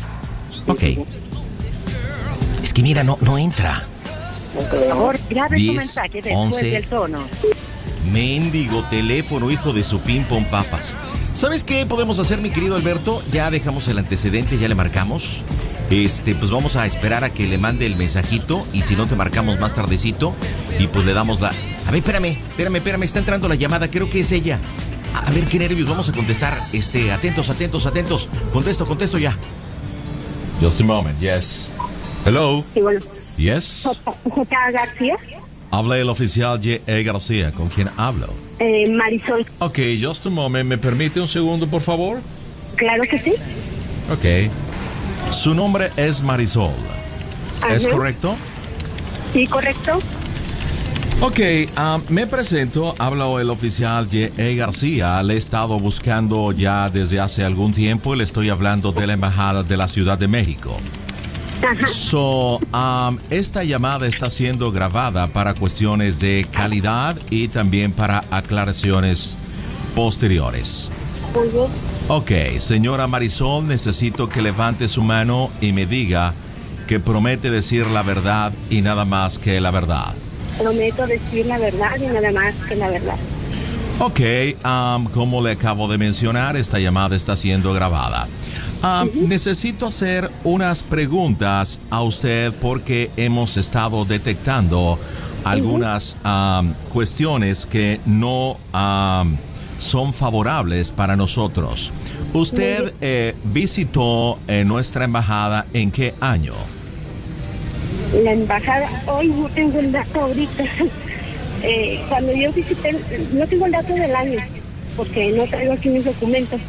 Ok. Es que mira, no, no entra. Por favor, grabe 10, mensaje después 11. del tono. Mendigo teléfono, hijo de su ping pong papas. ¿Sabes qué podemos hacer, mi querido Alberto? Ya dejamos el antecedente, ya le marcamos. Este, pues vamos a esperar a que le mande el mensajito y si no te marcamos más tardecito y pues le damos la... A ver, espérame, espérame, espérame, está entrando la llamada, creo que es ella. A ver qué nervios, vamos a contestar. Este, atentos, atentos, atentos. Contesto, contesto ya. Just a moment, yes. Hello. Sí, bueno. Yes. J. J. García, Habla el oficial J.E. García. ¿Con quién hablo? Eh, Marisol. Ok, just a moment. ¿Me permite un segundo, por favor? Claro que sí. Ok. Su nombre es Marisol. ¿Es correcto? Sí, correcto. Ok, ah, me presento, habla el oficial J.E. García. Le he estado buscando ya desde hace algún tiempo y le estoy hablando de la Embajada de la Ciudad de México. So, um, esta llamada está siendo grabada para cuestiones de calidad y también para aclaraciones posteriores. Muy bien. Ok, señora Marisol, necesito que levante su mano y me diga que promete decir la verdad y nada más que la verdad. Prometo decir la verdad y nada más que la verdad. Ok, um, como le acabo de mencionar, esta llamada está siendo grabada. Um, Necesito hacer unas preguntas a usted porque hemos estado detectando algunas um, cuestiones que no um, son favorables para nosotros. Usted eh, visitó eh, nuestra embajada en qué año? La embajada, hoy no tengo el dato ahorita. Eh, cuando yo visité, no tengo el dato del año, porque no traigo aquí mis documentos.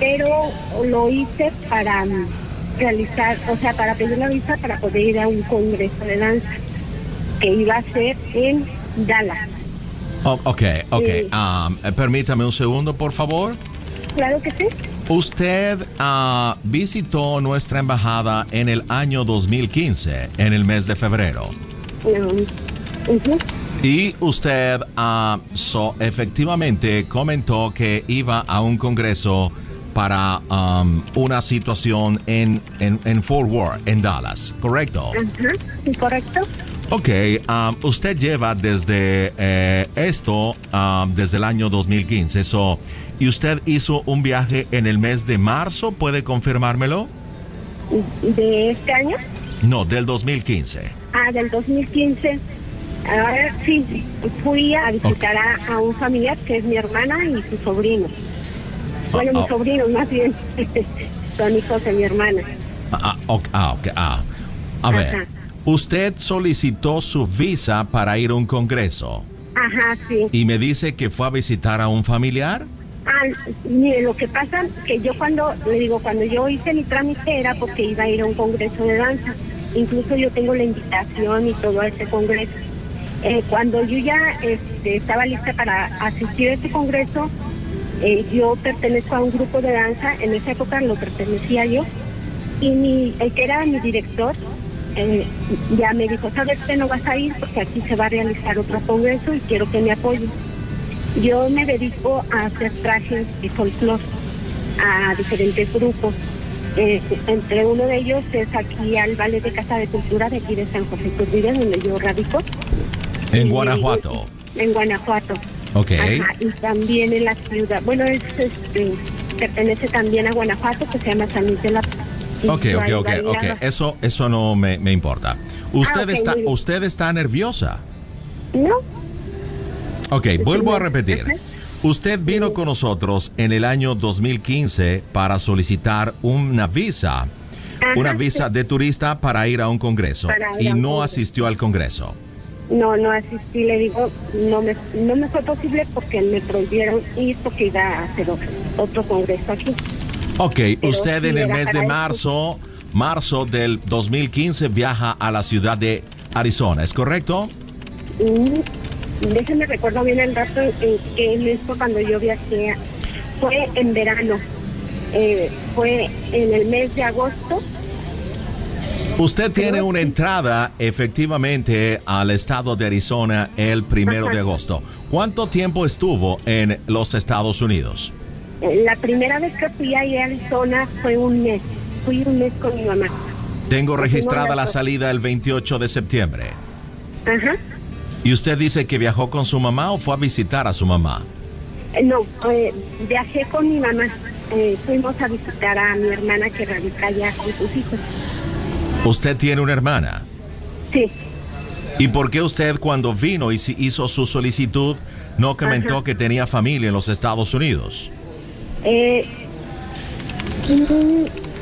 Pero lo hice para realizar, o sea, para pedir la visa para poder ir a un congreso de danza que iba a ser en Dallas. Oh, ok, ok. Sí. Um, eh, permítame un segundo, por favor. Claro que sí. Usted ah, visitó nuestra embajada en el año 2015, en el mes de febrero. Um. Y usted so, efectivamente comentó que iba a un congreso para um, una situación en, en, en Fort Worth, en Dallas, ¿correcto? Correcto. Ok, um, usted lleva desde eh, esto, um, desde el año 2015, so, y usted hizo un viaje en el mes de marzo, ¿puede confirmármelo? ¿De este año? No, del 2015. Ah, del 2015. Ahora sí, fui a visitar a, a un familiar que es mi hermana y su sobrino. Bueno, Ah, mis ah. sobrinos más bien. Son hijos de mi hermana. Ah, ah, ok, ah, ah. A ver, Ajá. usted solicitó su visa para ir a un congreso Ajá, sí. y me dice que fue a visitar a un familiar. Ah, mire, lo que pasa que yo cuando, le digo, cuando yo hice mi trámite era porque iba a ir a un congreso de danza. Incluso yo tengo la invitación y todo a ese congreso. Eh, cuando yo ya este, estaba lista para asistir a ese congreso, eh, yo pertenezco a un grupo de danza, en esa época lo pertenecía yo, y mi, el que era mi director eh, ya me dijo, sabes que no vas a ir porque aquí se va a realizar otro congreso y quiero que me apoyen. Yo me dedico a hacer trajes de folclore a diferentes grupos. Eh, entre uno de ellos es aquí al Ballet de Casa de Cultura de aquí de San José Iturbide, donde yo radico, En Guanajuato. en Guanajuato. Ok. Ajá, y también en la ciudad, bueno, es, este, pertenece también a Guanajuato, que se llama San Luis de la Ok, ok, ok, ok. Eso, eso no me, me importa. Usted, Ah, ok, está, usted está nerviosa. No, Ok, vuelvo a repetir. Ajá. Usted vino con nosotros en el año 2015 para solicitar una visa, una visa de turista para ir a un congreso y no asistió al congreso. No, no asistí, le digo, no me, no me fue posible porque me prohibieron ir porque iba a hacer otro, congreso aquí. Ok, Pero usted en el mes de marzo, marzo del 2015 viaja a la ciudad de Arizona, ¿es correcto? Mm, déjeme recuerdo bien el dato en que mes fue cuando yo viajé. Fue en verano. Eh, fue en el mes de agosto. Usted tiene una entrada efectivamente al estado de Arizona el primero de agosto. ¿Cuánto tiempo estuvo en los Estados Unidos? Eh, La primera vez que fui a Arizona fue un mes. Fui un mes con mi mamá. Tengo registrada la salida el 28 de septiembre. Ajá. ¿Y usted dice que viajó con su mamá o fue a visitar a su mamá? Eh, No, eh, viajé con mi mamá. eh, fuimos a visitar a mi hermana que radica allá con sus hijos. Usted tiene una hermana. Sí. ¿Y por qué usted cuando vino y hizo su solicitud no comentó Ajá. que tenía familia en los Estados Unidos? Eh,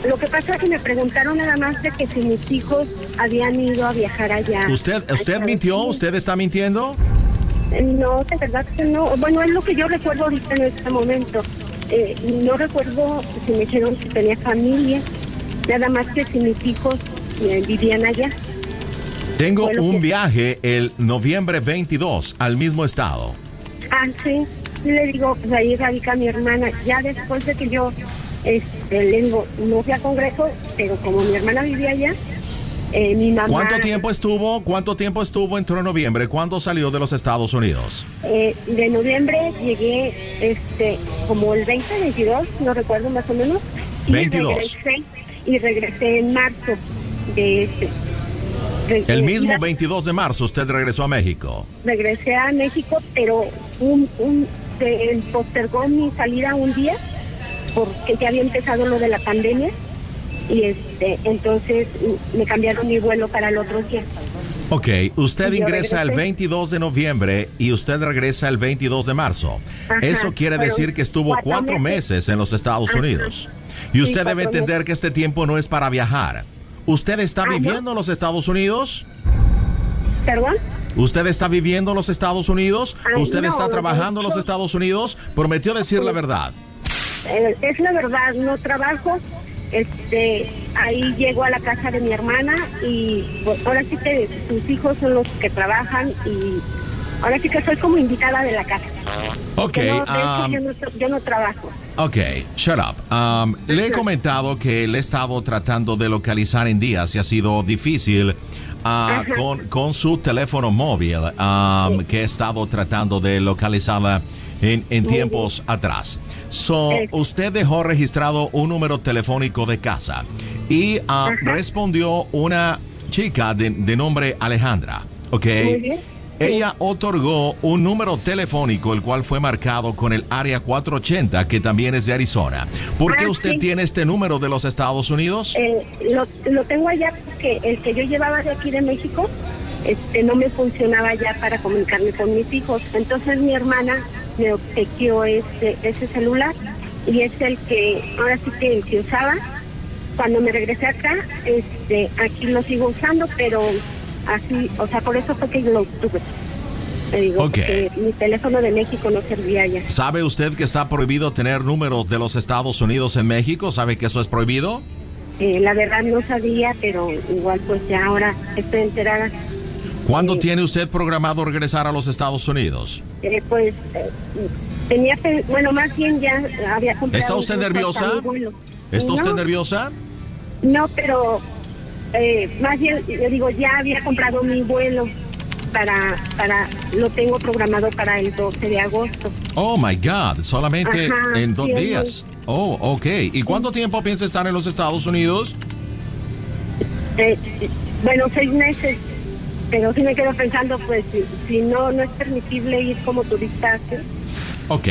lo que pasa es que me preguntaron nada más de que si mis hijos habían ido a viajar allá. ¿Usted, usted mintió? ¿Usted está mintiendo? Eh, No, de verdad que no. Bueno, es lo que yo recuerdo ahorita en este momento. Eh, no recuerdo si me dijeron si tenía familia, nada más que si mis hijos vivían allá. Tengo un que- viaje el noviembre 22 al mismo estado. Ah, sí, sí le digo, pues ahí radica mi hermana. Ya después de que yo este, le digo, no fui a Congreso, pero como mi hermana vivía allá, eh, mi mamá... ¿Cuánto tiempo estuvo? ¿Cuánto tiempo estuvo entró en noviembre? ¿Cuándo salió de los Estados Unidos? Eh, de noviembre llegué este como el 20, 22, no recuerdo más o menos. Y 22. Regresé, y regresé en marzo de este. El mismo mira, 22 de marzo usted regresó a México. Regresé a México, pero un, un, se postergó mi salida un día porque ya había empezado lo de la pandemia y este entonces me cambiaron mi vuelo para el otro día. Ok, usted ingresa el regresé. 22 de noviembre y usted regresa el 22 de marzo. Ajá, Eso quiere decir que estuvo cuatro meses. meses. en los Estados Ajá. Unidos. Y Sí, usted debe entender meses. que este tiempo no es para viajar. ¿Usted está Ah, viviendo en los Estados Unidos? ¿Perdón? ¿Usted está viviendo en los Estados Unidos? ¿Usted está trabajando en los Estados Unidos? Prometió decir la verdad. Eh, es la verdad, no trabajo. Este, ahí llego a la casa de mi hermana y pues, ahora sí que sus hijos son los que trabajan y ahora sí que soy como invitada de la casa. Ok, Yo no, de hecho, um, yo, no, tra- yo no trabajo. Ok, shut up. Um, le he comentado que le he estado tratando de localizar en días y ha sido difícil Ajá. con, con su teléfono móvil, um, que he estado tratando de localizarla en, tiempos atrás. So, usted dejó registrado un número telefónico de casa y ah, respondió una chica de, de nombre Alejandra. Ok. Muy bien. Ella otorgó un número telefónico, el cual fue marcado con el área 480, que también es de Arizona. ¿Por qué Ah, usted sí. tiene este número de los Estados Unidos? Eh, lo, lo tengo allá porque el que yo llevaba de aquí de México este, no me funcionaba ya para comunicarme con mis hijos. Entonces mi hermana me obsequió ese, ese celular y es el que, ahora sí que el que usaba. Cuando me regresé acá, este, aquí lo sigo usando, pero así, o sea, por eso fue que lo tuve. Le digo, Ok. porque mi teléfono de México no servía ya. ¿Sabe usted que está prohibido tener números de los Estados Unidos en México? ¿Sabe que eso es prohibido? Eh, la verdad no sabía, pero igual pues ya ahora estoy enterada. ¿Cuándo Sí. tiene usted programado regresar a los Estados Unidos? Eh, pues eh, tenía, bueno, más bien ya había comprado. ¿Está usted nerviosa? ¿Está usted No, nerviosa? No, pero eh, más bien, le digo, ya había comprado mi vuelo para, para, lo tengo programado para el 12 de agosto. Oh my God, solamente Ajá, en dos sí, días. Oh, ok. ¿Y cuánto tiempo piensa estar en los Estados Unidos? Eh, bueno, seis meses, pero sí me quedo pensando, pues, si, si no, no es permitible ir como turista. ¿sí? Ok.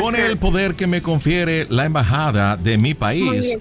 Con el poder que me confiere la embajada de mi país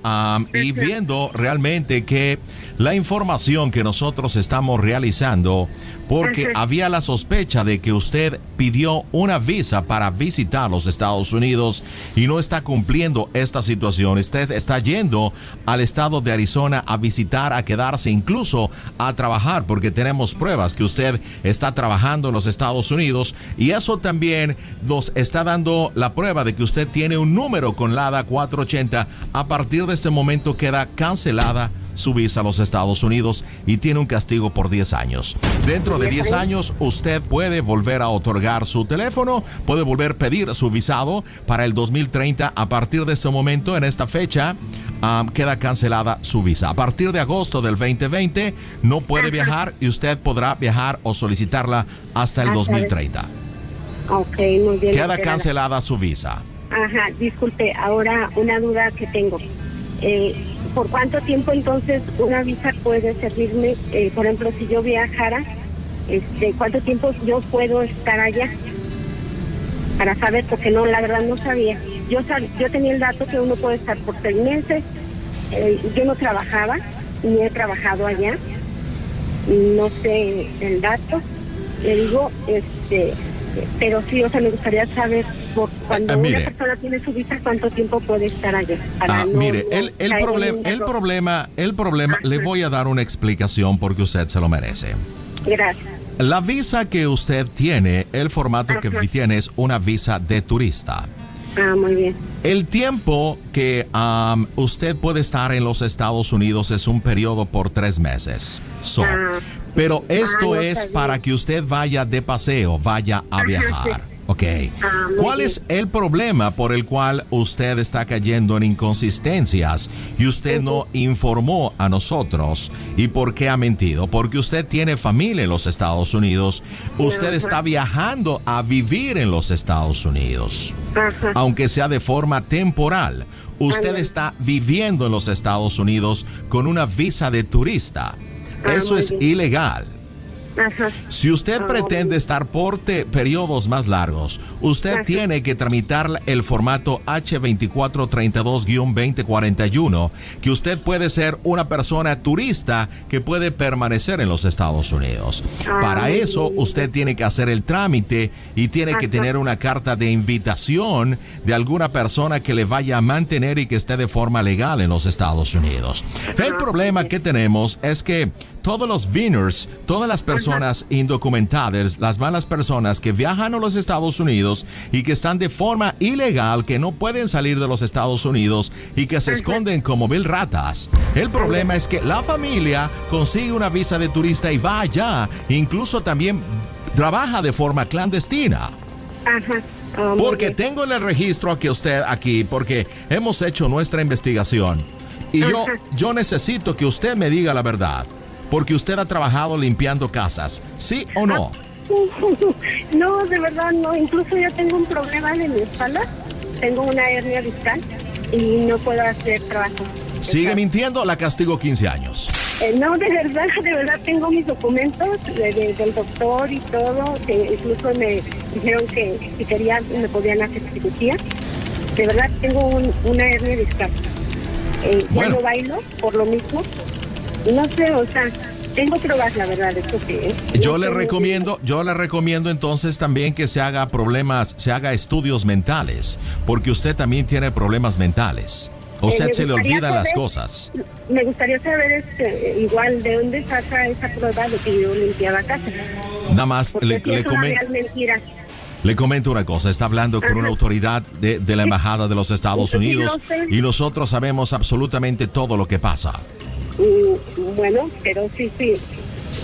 y viendo realmente que la información que nosotros estamos realizando, porque Ajá. había la sospecha de que usted pidió una visa para visitar los Estados Unidos y no está cumpliendo esta situación. Usted está yendo al estado de Arizona a visitar, a quedarse, incluso a trabajar, porque tenemos pruebas que usted está trabajando en los Estados Unidos y eso también nos está dando la prueba de que usted tiene un número con la ADA 480. A partir de este momento queda cancelada su visa a los Estados Unidos y tiene un castigo por 10 años. Dentro de 10 años usted puede volver a otorgar su teléfono, puede volver a pedir su visado para el 2030. A partir de este momento, en esta fecha, ah, queda cancelada su visa. A partir de agosto del 2020 no puede viajar y usted podrá viajar o solicitarla Hasta el- 2030. Ok, muy bien. Queda enterada. cancelada su visa. Ajá, disculpe, ahora una duda que tengo. Eh, ¿Por cuánto tiempo entonces una visa puede servirme? Eh, por ejemplo, si yo viajara, este, ¿cuánto tiempo yo puedo estar allá? Para saber, porque no, la verdad no sabía. yo, sal- yo tenía el dato que uno puede estar por seis meses. Eh, yo no trabajaba, ni he trabajado allá. No sé el dato. Le digo, este, pero sí, o sea, me gustaría saber por cuando Eh, mire. una persona tiene su visa, cuánto tiempo puede estar allá. Ah, no- mire, no el, el, problem- el problema, el problema, le voy a dar una explicación porque usted se lo merece. Gracias. La visa que usted tiene, el formato que tiene es una visa de turista. Ah, muy bien. El tiempo que am, usted puede estar en los Estados Unidos es un periodo por tres meses. So, Ah. Pero esto Ah, no es para que usted vaya de paseo, vaya a viajar. Ok. Ah, ¿Cuál es el problema por el cual usted está cayendo en inconsistencias y usted no informó a nosotros? ¿Y por qué ha mentido? Porque usted tiene familia en los Estados Unidos. Usted está viajando a vivir en los Estados Unidos aunque sea de forma temporal. Usted está viviendo en los Estados Unidos con una visa de turista. Ah, Eso es bien. ilegal. Ajá. Si usted Ah, pretende estar por te- periodos más largos, usted Ajá. tiene que tramitar el formato H2432-2041, que usted puede ser una persona turista que puede permanecer en los Estados Unidos. Ah, Para eso, usted tiene que hacer el trámite y tiene que tener una carta de invitación de alguna persona que le vaya a mantener y que esté de forma legal en los Estados Unidos. El problema que tenemos es que todos los Veners, todas las personas indocumentadas, las malas personas que viajan a los Estados Unidos y que están de forma ilegal, que no pueden salir de los Estados Unidos y que se esconden como mil ratas. El problema es que la familia consigue una visa de turista y va allá, incluso también trabaja de forma clandestina. Ajá. Muy Porque tengo en el registro que usted aquí, porque hemos hecho nuestra investigación. Y yo necesito que usted me diga la verdad. Porque usted ha trabajado limpiando casas. ¿Sí o no? No, de verdad no. Incluso yo tengo un problema de mi espalda. Tengo una hernia discal y no puedo hacer trabajo. Sigue mintiendo, la castigo 15 años. Eh, no, de verdad, de verdad tengo mis documentos de- de- del doctor y todo. que incluso me dijeron que si querían me podían hacer cirugía. De verdad tengo un- una hernia discal. Eh, ya Bueno. no bailo por lo mismo. No sé, o sea, tengo pruebas, la verdad, esto que es. Yo No le recomiendo, yo le recomiendo entonces también que se haga problemas, se haga estudios mentales, porque usted también tiene problemas mentales. O Eh, sea, se le olvidan las saber- cosas. Me gustaría saber este, igual de dónde saca esa prueba de que yo limpiaba casa. Nada más Porque le, si le es una comen- real mentira. Le comento una cosa, está hablando con una autoridad de, de la Embajada de los Estados Unidos y nosotros sabemos absolutamente todo lo que pasa. Bueno, pero sí, sí.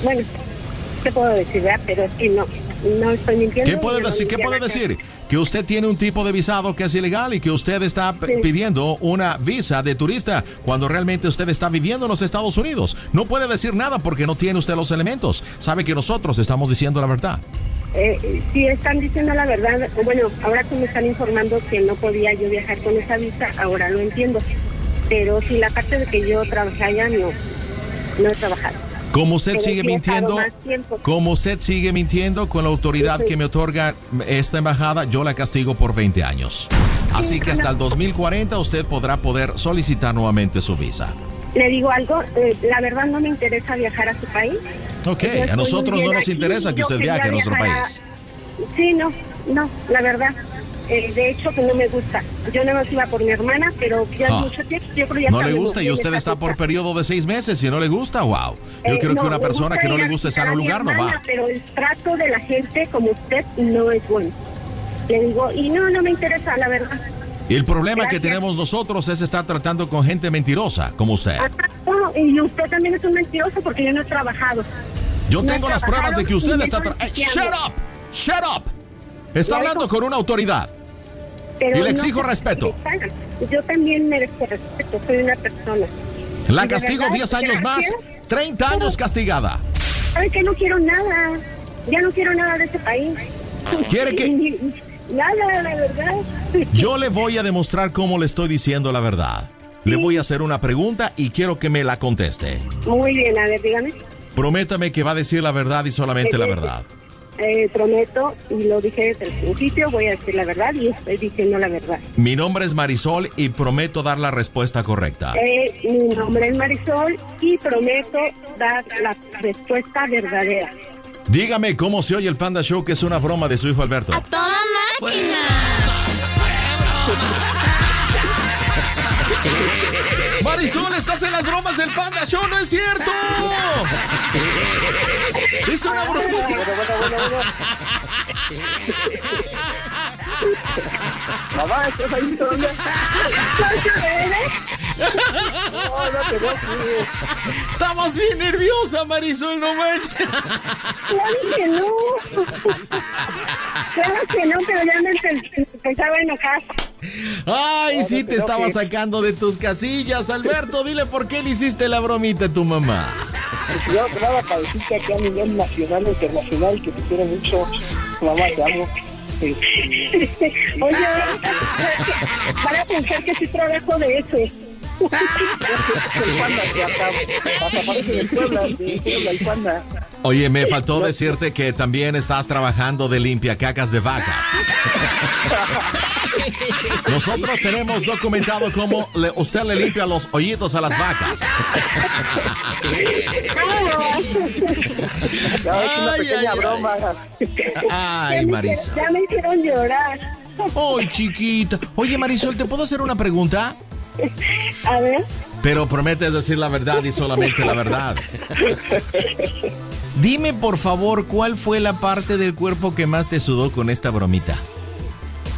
Bueno, ¿qué puedo decir? verdad? Pero sí, no, no estoy mintiendo. ¿Qué puede decir? ¿Qué casa. decir? Que usted tiene un tipo de visado que es ilegal y que usted está pidiendo una visa de turista cuando realmente usted está viviendo en los Estados Unidos. No puede decir nada porque no tiene usted los elementos. Sabe que nosotros estamos diciendo la verdad. Eh, sí, están diciendo la verdad. Bueno, ahora que me están informando que no podía yo viajar con esa visa, ahora lo entiendo. Pero sí, la parte de que yo trabajé allá, no, no he trabajado. Como usted Pero sigue mintiendo, como usted sigue mintiendo con la autoridad que me otorga esta embajada, yo la castigo por 20 años. Así que hasta el 2040 usted podrá poder solicitar nuevamente su visa. Le digo algo, eh, la verdad no me interesa viajar a su país. Ok, a nosotros no nos aquí, interesa que usted viaje a nuestro viajar a- país. Sí, no, no, la verdad. Eh, de hecho, que no me gusta. Yo no más iba por mi hermana, pero ya Ah. mucho tiempo. Yo creo ya No le gusta y usted está por periodo de seis meses. Si no le gusta, wow. Yo Eh, creo no, que una persona que no le gusta estar a un lugar no va. hermana, Pero el trato de la gente como usted no es bueno. Le digo, y no, no me interesa, la verdad. Y el problema que Gracias. tenemos nosotros es estar tratando con gente mentirosa, como usted. Ah, no, y usted también es un mentiroso porque yo no he trabajado. Yo no tengo las pruebas de que usted y está... estoy tra- ¡Ey, mintiendo. ¡Shut up! ¡Shut up! Está hablando con una autoridad. Pero Y le exijo respeto. Yo también merezco respeto, soy una persona. La castigo verdad, 10 años más, gracias. 30 años castigada. ¿Sabe que no quiero nada? Ya no quiero nada de ese país. ¿Quiere que- Nada, la verdad. Yo le voy a demostrar cómo le estoy diciendo la verdad. Le voy a hacer una pregunta y quiero que me la conteste. Muy bien, a ver, dígame. Prométame que va a decir la verdad y solamente la verdad. Eh, prometo, y lo dije desde el principio, voy a decir la verdad y estoy diciendo la verdad. Mi nombre es Marisol y prometo dar la respuesta correcta. Eh, mi nombre es Marisol y prometo dar la respuesta verdadera. Dígame cómo se oye el Panda Show, que es una broma de su hijo Alberto. ¡Toda máquina! Marisol, estás en las bromas del Panda Show, no es cierto. Es una broma. Mamá, ¿estás ahí todavía? No, no te enojes. Estamos bien nerviosa, Marisol, no manches. Claro que no. Claro que no, pero ya me empe- empezaba a enojar. Ay, sí, no te te estaba sacando de tus casillas, Alberto. Dile por qué le hiciste la bromita a tu mamá. Yo para decirte aquí a nivel nacional e internacional que te quiero mucho. Mamá, te amo. Oye, van a pensar que sí trabajo de eso. El panda, que hasta, hasta parece de Puebla, de Puebla el panda. Oye, me faltó decirte que también estás trabajando de limpia cacas de vacas. Nosotros tenemos documentado cómo le- usted le limpia los hoyitos a las vacas. No, es una Ay, pequeña ay, broma. Ay, Marisa. Ya me hicieron llorar. Ay, chiquita. Oye, Marisol, ¿te puedo hacer una pregunta? A ver. Pero prometes decir la verdad y solamente la verdad. Dime, por favor, ¿cuál fue la parte del cuerpo que más te sudó con esta bromita?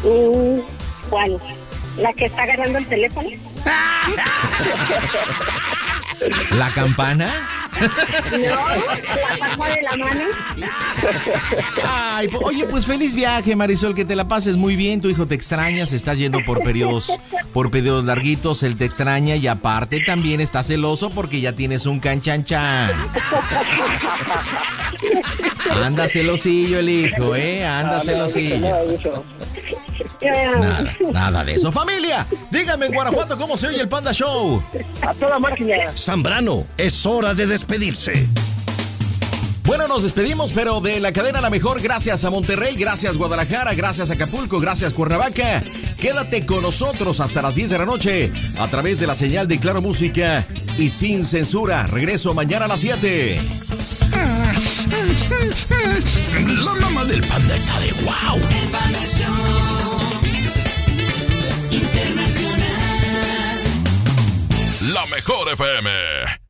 Mm, ¿Cuál? ¿La que está agarrando el teléfono? ¿La campana? No, la palma de la mano. Ay, po- oye, pues feliz viaje, Marisol, que te la pases muy bien. Tu hijo te extraña, se está yendo por periodos, por periodos larguitos, él te extraña y aparte también está celoso porque ya tienes un canchanchan. Anda celosillo el hijo, ¿eh? Anda celosillo. Nada de eso. Nada, nada de eso. Familia, díganme en Guanajuato cómo se oye el Panda Show. A toda máquina. Zambrano, es hora de despedirse. Bueno, nos despedimos, pero de la cadena La Mejor, gracias a Monterrey, gracias Guadalajara, gracias Acapulco, gracias Cuernavaca. Quédate con nosotros hasta las 10 de la noche a través de la señal de Claro Música y sin censura. Regreso mañana a las 7. La mamá del panda está de wow. Mejor FM.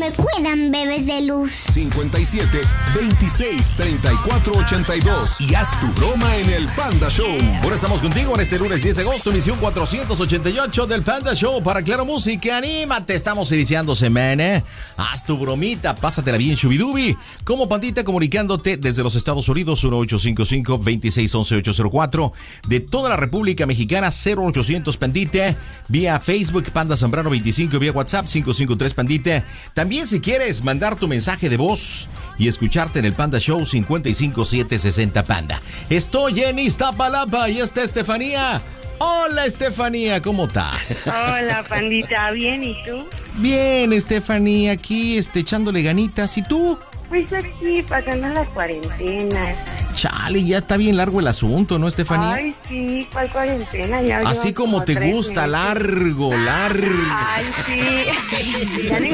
Me cuidan bebés de luz. 57 26 34 82 y haz tu broma en el Panda Show. Ahora estamos contigo en este lunes 10 de agosto, emisión 488 del Panda Show para Claro Música. Anímate, estamos iniciando semana. Haz tu bromita, pásatela bien, Shubidubi. Como pandita, comunicándote desde los Estados Unidos, 1855-2611-804. De toda la República Mexicana, 0800 Pandita. Vía Facebook, Panda Zambrano 25, vía WhatsApp, 553 Pandita. También si quieres mandar tu mensaje de voz y escucharte en el Panda Show 55760 Panda. Estoy en Iztapalapa y está Estefanía. Hola Estefanía, ¿cómo estás? Hola, pandita, ¿bien? ¿Y tú? Bien, Estefanía, aquí este, echándole ganitas. ¿Y tú? Pues aquí, pasando la cuarentena. Chale, ya está bien largo el asunto, ¿no, Estefanía? Ay, sí, ¿cuál cuarentena? Ya Así como te gusta, meses. largo, largo. Ay, sí. ya ni.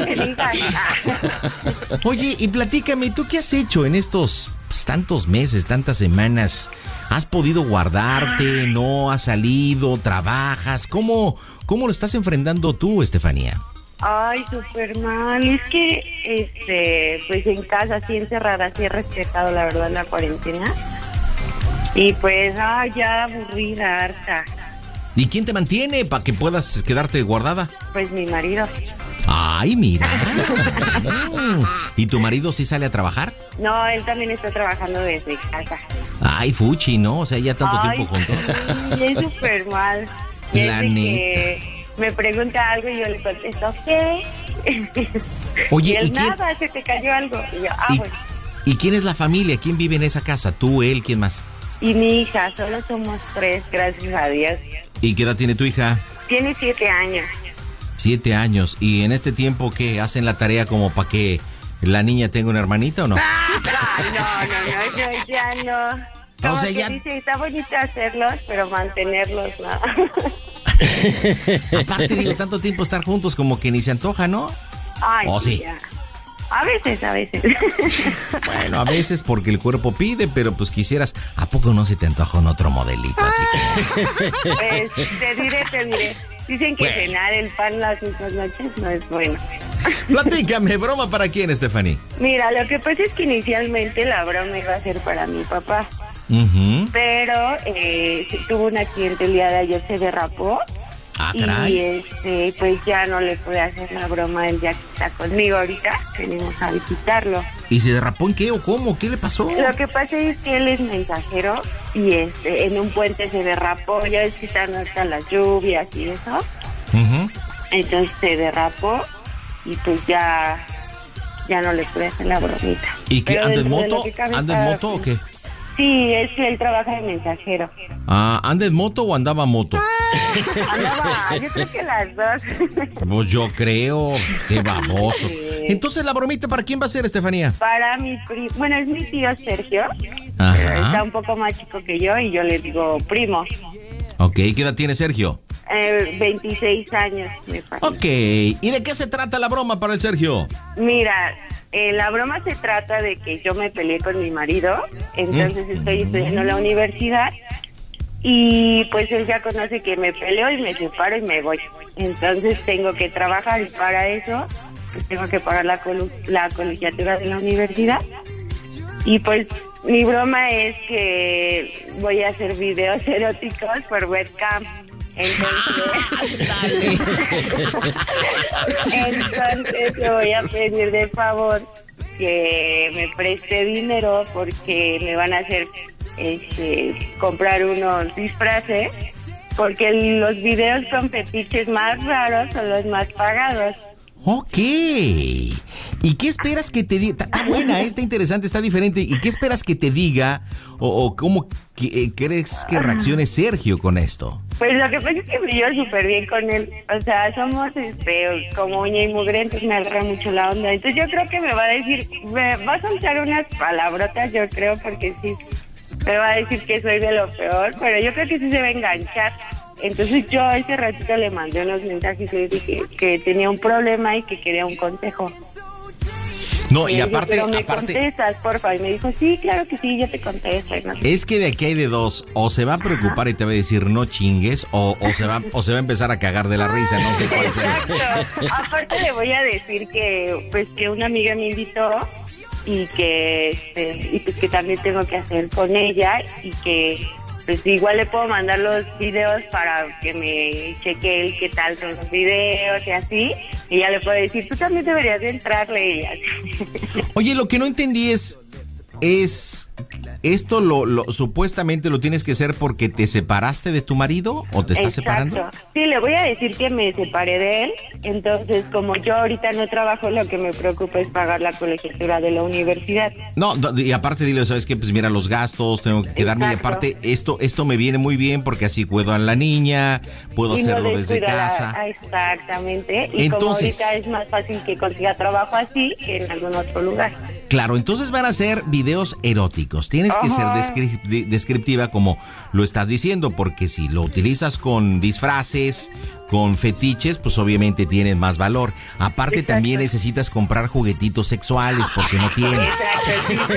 Oye, y platícame, ¿tú qué has hecho en estos pues, tantos meses, tantas semanas? ¿Has podido guardarte? ¿No has salido? ¿Trabajas? ¿Cómo, cómo lo estás enfrentando tú, Estefanía? Ay, súper mal. Es que, este, pues en casa, así encerrada, así he respetado, la verdad, la cuarentena. Y pues, ay, ya aburrida, harta. ¿Y quién te mantiene para que puedas quedarte guardada? Pues mi marido. Ay, mira. ¿Y tu marido sí sale a trabajar? No, él también está trabajando desde casa. Ay, fuchi, ¿no? O sea, ya tanto Ay, tiempo juntos. Sí, es súper mal. La neta. que me pregunta algo y yo le contesto, ¿qué? Oye, y él, ¿y quién- nada, se te cayó algo. Y yo, ah, ¿Y, bueno. ¿Y quién es la familia? ¿Quién vive en esa casa? ¿Tú, él, quién más? Y mi hija, solo somos tres, gracias a Dios. ¿Y qué edad tiene tu hija? Tiene siete años. Siete años. ¿Y en este tiempo qué? ¿Hacen la tarea como para que la niña tenga una hermanita o no? No, no, no, yo ya no. Como O sea, que ya- dice, está bonito hacerlos, pero mantenerlos, no. Aparte, digo, tanto tiempo estar juntos como que ni se antoja, ¿no? Ay, Oh, sí. ya. A veces, a veces. Bueno, a veces porque el cuerpo pide, pero pues quisieras, ¿a poco no se te antoja un otro modelito así? Pues, te diré, te diré. Dicen que Bueno. cenar el pan las mismas noches no es bueno. Platícame, broma para quién, Stephanie. Mira, lo que pasa es que inicialmente la broma iba a ser para mi papá, pero eh, tuvo un accidente el día de ayer, se derrapó Ah, y este, pues ya no le pude hacer la broma, él ya que está conmigo ahorita, venimos a visitarlo. ¿Y se derrapó en qué o cómo? ¿Qué le pasó? Lo que pasa es que él es mensajero y este, en un puente se derrapó, ya ves que están hasta las lluvias y eso, entonces se derrapó y pues ya, ya no le pude hacer la bromita. ¿Y qué? ¿Anda en moto? ¿Anda en moto o qué? Sí, es él trabaja de mensajero. Ah, ¿Anda en moto o andaba moto? Andaba, yo creo que las dos. Pues yo creo. Qué baboso. Entonces, ¿la bromita para quién va a ser, Estefanía? Para mi primo, bueno, es mi tío Sergio, Ajá. está un poco más chico que yo y yo le digo primo. Ok, ¿qué edad tiene Sergio? Eh, 26 años, me parece. Ok, ¿y de qué se trata la broma para el Sergio? Mira, eh, la broma se trata de que yo me peleé con mi marido, entonces estoy estudiando la universidad y pues él ya conoce que me peleo y me separo y me voy. Entonces tengo que trabajar y para eso pues tengo que pagar la, colu- la colegiatura de la universidad. Y pues mi broma es que voy a hacer videos eróticos por webcam. Entonces, entonces le voy a pedir de favor que me preste dinero porque me van a hacer este, comprar unos disfraces porque los videos con fetiches más raros son los más pagados. Ok. ¿Y qué esperas que te diga? Está está buena, está interesante, está diferente. ¿Y qué esperas que te diga? ¿O, o cómo que- eh, crees que reaccione Sergio con esto? Pues lo que pasa es que me llevo súper bien con él. O sea, somos este, como uña y mugre, entonces me agarra mucho la onda. Entonces yo creo que me va a decir, me va a soltar unas palabrotas, yo creo, porque sí, me va a decir que soy de lo peor, pero yo creo que sí se va a enganchar. Entonces yo ese ratito le mandé unos mensajes y le dije que tenía un problema y que quería un consejo. No, y dije, aparte, pero me aparte, contestas, porfa. Y me dijo, sí, claro que sí, yo te contesto. y no es que de aquí hay de dos. O se va a preocupar y te va a decir no chingues, o, o se va, o se va a empezar a cagar de la risa, no sé cuál. Exacto. Aparte le voy a decir que pues que una amiga me invitó y que este, y pues que también tengo que hacer con ella y que pues igual le puedo mandar los videos para que me cheque él qué tal son los videos y así y ya le puedo decir tú también deberías de entrarle y así. Oye, lo que no entendí es, es esto lo, lo supuestamente lo tienes que hacer porque te separaste de tu marido o te estás separando. Sí, le voy a decir que me separé de él. Entonces, como yo ahorita no trabajo, lo que me preocupa es pagar la colegiatura de la universidad. No, y aparte dile, ¿sabes qué? Pues mira, los gastos, tengo que quedarme. Y aparte, esto, esto me viene muy bien porque así cuido a la niña, puedo Y no hacerlo desde la- casa. exactamente. Y como Entonces- ahorita es más fácil que consiga trabajo así que en algún otro lugar. Claro, entonces van a ser videos eróticos. Tienes que ser descriptiva como lo estás diciendo, porque si lo utilizas con disfraces, con fetiches, pues obviamente tienes más valor. Aparte también necesitas comprar juguetitos sexuales porque no tienes. Exacto,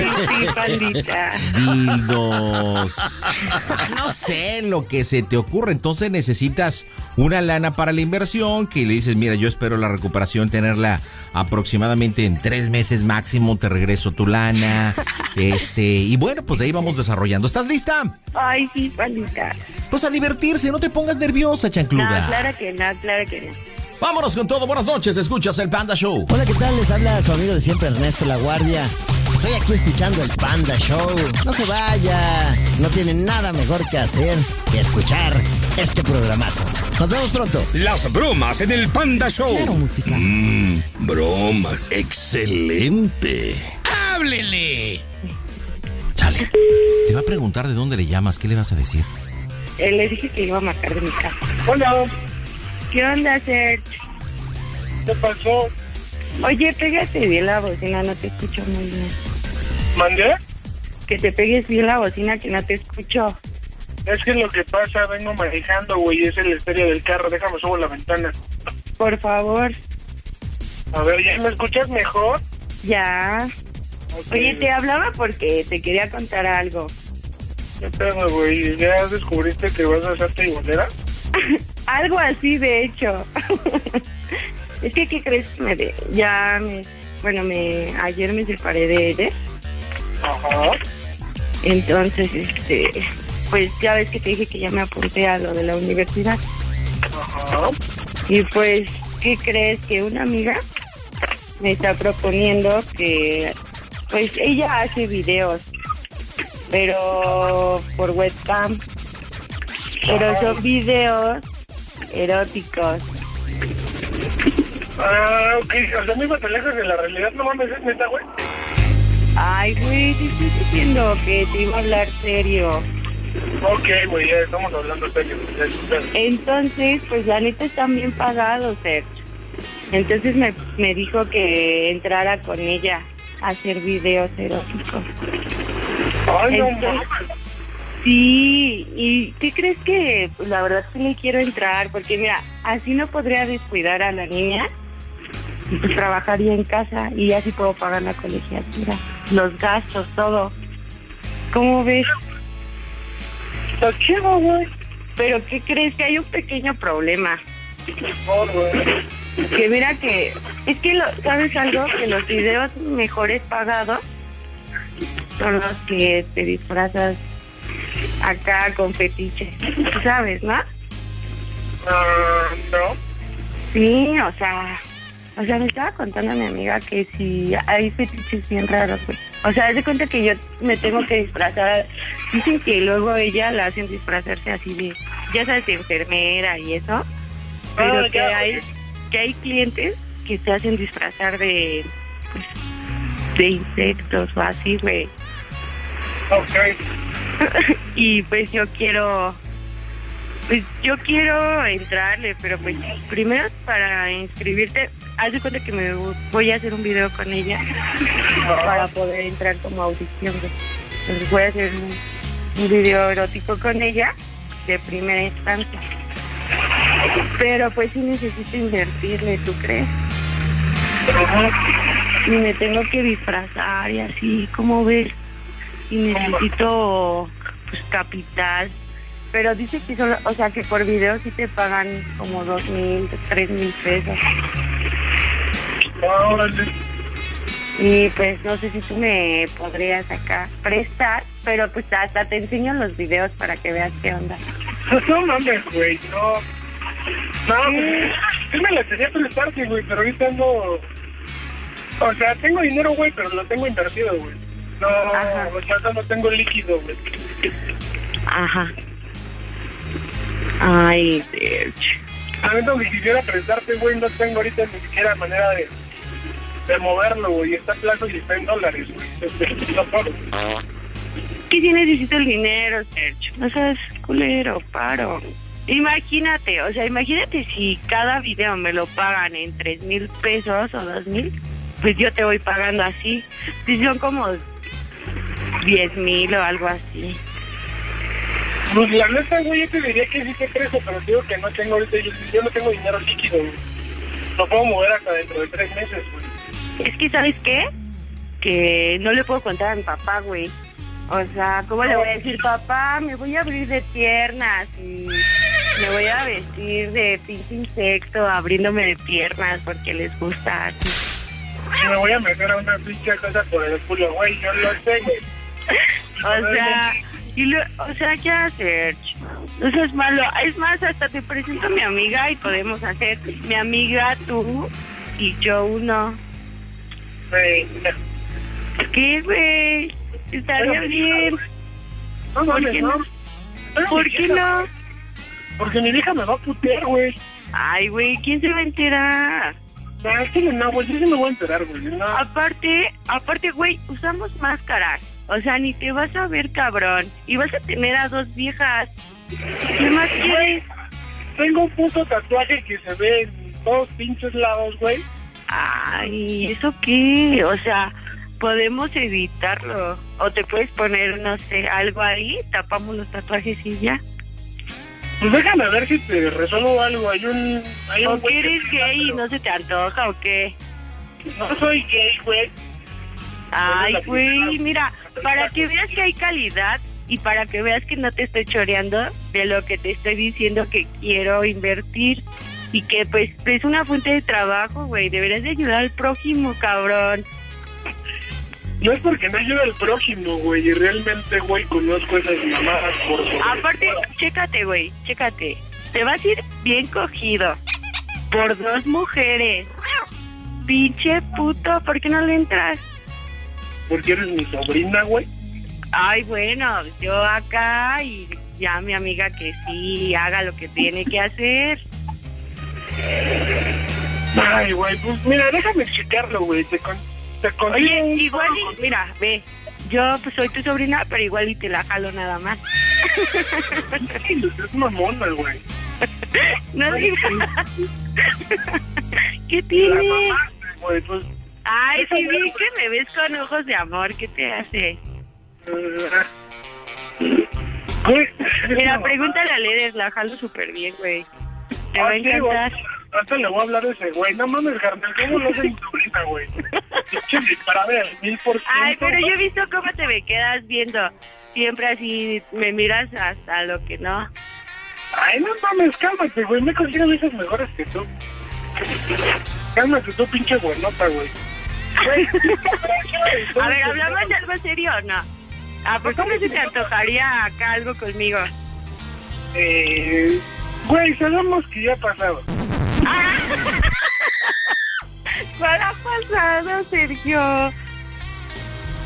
sí, dildos. No sé lo que se te ocurre. Entonces necesitas una lana para la inversión que le dices, mira, yo espero la recuperación tenerla aproximadamente en tres meses máximo, te regreso tu lana. Este, y bueno, pues ahí vamos desarrollando. ¿Estás lista? Ay, sí, pandita. Pues a divertirse, no te pongas nerviosa, chancluda. No, claro que no, claro que no. Vámonos con todo. Buenas noches, escuchas el Panda Show. Hola, ¿qué tal? Les habla su amigo de siempre, Ernesto La Guardia. Estoy aquí escuchando el Panda Show. No se vaya. No tiene nada mejor que hacer que escuchar este programazo. Nos vemos pronto. Las bromas en el Panda Show. Claro, música. Mmm, bromas. Excelente. ¡Háblele! Chale. Te va a preguntar de dónde le llamas, ¿qué le vas a decir? Eh, le dije que iba a marcar de mi casa. Hola, ¿Qué onda, Serge? ¿qué pasó? Oye, pégate bien la bocina, no te escucho muy bien. ¿Mandé? Que te pegues bien la bocina, que no te escucho. Es que lo que pasa, vengo manejando, güey, es el estéreo del carro, déjame subo la ventana. Por favor, A ver, ¿ya me escuchas mejor? ya. Oye, te hablaba porque te quería contar algo. ¿Qué pedo, güey? ¿Ya descubriste que vas a hacerte igualera? Algo así, de hecho. es que, ¿qué crees? Me de- ya, me, bueno, me ayer me separé de él. Ajá. Entonces, este, pues ya ves que te dije que ya me apunté a lo de la universidad. Y pues, ¿qué crees? Que una amiga me está proponiendo que, pues ella hace videos, pero por webcam. Pero son videos eróticos. Ah, ok. O sea, iba tan lejos de la realidad. No mames, es neta, güey. Ay, güey, te estoy diciendo que te iba a hablar serio. Ok, güey, ya estamos hablando serio. Entonces, pues la neta están bien pagados, Sergio. Entonces me, me dijo que entrara con ella a hacer videos eróticos. Ay, no Entonces, Sí, ¿y qué crees que? Pues la verdad sí le quiero entrar, porque mira, así no podría descuidar a la niña, pues trabajaría en casa y así puedo pagar la colegiatura, los gastos, todo. ¿Cómo ves? Chido, güey. Pero ¿qué crees? Que hay un pequeño problema. Que mira que, es que, lo, ¿sabes algo? Que los videos mejores pagados son los que te disfrazas acá con fetiche. Sabes, ¿no? Ah, no. Sí, o sea, o sea, me estaba contando mi amiga que si hay fetiches bien raros, güey. O sea, de cuenta que yo me tengo que disfrazar. Dicen que luego ella la hacen disfrazarse así de, ya sabes, de enfermera y eso. Pero Ah, que hay que hay clientes que se hacen disfrazar de, pues, de insectos o así, güey. Ok. y pues yo quiero pues yo quiero entrarle pero pues primero para inscribirte haz de cuenta que me voy a hacer un video con ella para poder entrar como audición entonces voy a hacer un, un video erótico con ella de primera instancia pero pues sí necesito invertirle ¿tú crees? y me tengo que disfrazar y así como ves y necesito pues capital. Pero dice que solo o sea que por video sí te pagan como dos mil tres mil pesos. Y pues no sé si tú me podrías acá prestar pero pues hasta te enseño los videos para que veas qué onda. No mames, güey, no. No, pues, sí me la quería prestarte, güey, pero ahorita ando... O sea, tengo dinero, güey, pero lo tengo invertido, güey. No, sea, no tengo líquido, güey. ajá ay mí no me quisiera prestarte, güey, no tengo ahorita ni siquiera manera de, de moverlo, güey. Está plazo y está en dólares, güey. Este, No puedo. que si necesito el dinero Sergio no seas culero paro imagínate o sea imagínate si cada video me lo pagan en tres mil pesos o dos mil pues yo te voy pagando así si son como diez mil o algo así Pues la neta, güey, yo te diría que sí te preso, pero digo que no tengo ahorita, yo, yo no tengo dinero líquido, güey. Lo puedo mover hasta dentro de tres meses, güey. Es que, ¿sabes qué? Que no le puedo contar a mi papá, güey. O sea, ¿cómo le voy a decir, papá, me voy a abrir de piernas y me voy a vestir de pinche insecto abriéndome de piernas porque les gusta así? Y me voy a meter a una pinche cosa por el culo, güey, yo lo sé, güey. O sea, y lo- o sea, ya, Sergio. Eso es malo. Es más, hasta te presento a mi amiga y podemos hacer mi amiga, tú y yo uno. Güey, ¿Qué, güey? Estaría bien. No ¿Por qué no. ¿Por qué no? Porque mi vieja me va a putear, güey. Ay, güey, ¿quién se va a enterar? No, es que no, güey, yo sí me voy a enterar, güey. No. Aparte, aparte, güey, usamos máscaras. O sea, ni te vas a ver cabrón. Y vas a tener a dos viejas. ¿Qué más quieres? Tengo un puto tatuaje que se ve en todos pinches lados, güey. Ay, ¿eso qué? O sea, podemos evitarlo. O te puedes poner, no sé, algo ahí, tapamos los tatuajes y ya. Pues déjame ver si te resuelvo algo. Hay un... Hay un ¿O que eres gay y no se te antoja o qué? No soy gay, güey. Ay, güey, mira, para que veas que hay calidad y para que veas que no te estoy choreando de lo que te estoy diciendo que quiero invertir y que pues es una fuente de trabajo, güey, deberías de ayudar al prójimo, cabrón. No es porque no ayuda al prójimo, güey. Y realmente, güey, conozco esas mamadas por sobre- Aparte, chécate, güey, chécate. te vas a ir bien cogido por dos mujeres. Pinche puto, ¿por qué no le entras? Porque eres mi sobrina, güey. Ay, bueno, yo acá y ya mi amiga que sí haga lo que tiene que hacer. Ay, güey, pues mira, déjame checarlo, güey. Te, con, te consigo Oye, igual y, mira, ve, yo pues soy tu sobrina, pero igual y te la jalo nada más. Es mamona, güey. No digas. ¿Qué La tiene? mamaste, güey, pues... Ay, sí, vi que me ves con ojos de amor, ¿qué te hace? Mira, pregúntale a Ledes, la jalo súper bien, güey. Te Ah, va a encantar. Ahorita le voy a hablar de ese güey. No mames, carnal, ¿cómo lo hace mi sobrina, güey? Para ver, mil por ciento. Ay, pero yo he visto cómo te me quedas viendo. Siempre así, me miras hasta lo que no. Ay, no mames, cálmate, güey. Me consigo veces mejores que tú. Cálmate tú, pinche buenota, güey. A ver, ¿hablamos de algo serio o no? ¿A poco no se te antojaría acá algo conmigo? Eh, güey, sabemos que ya ha pasado. ¿Cuál ha pasado, Sergio?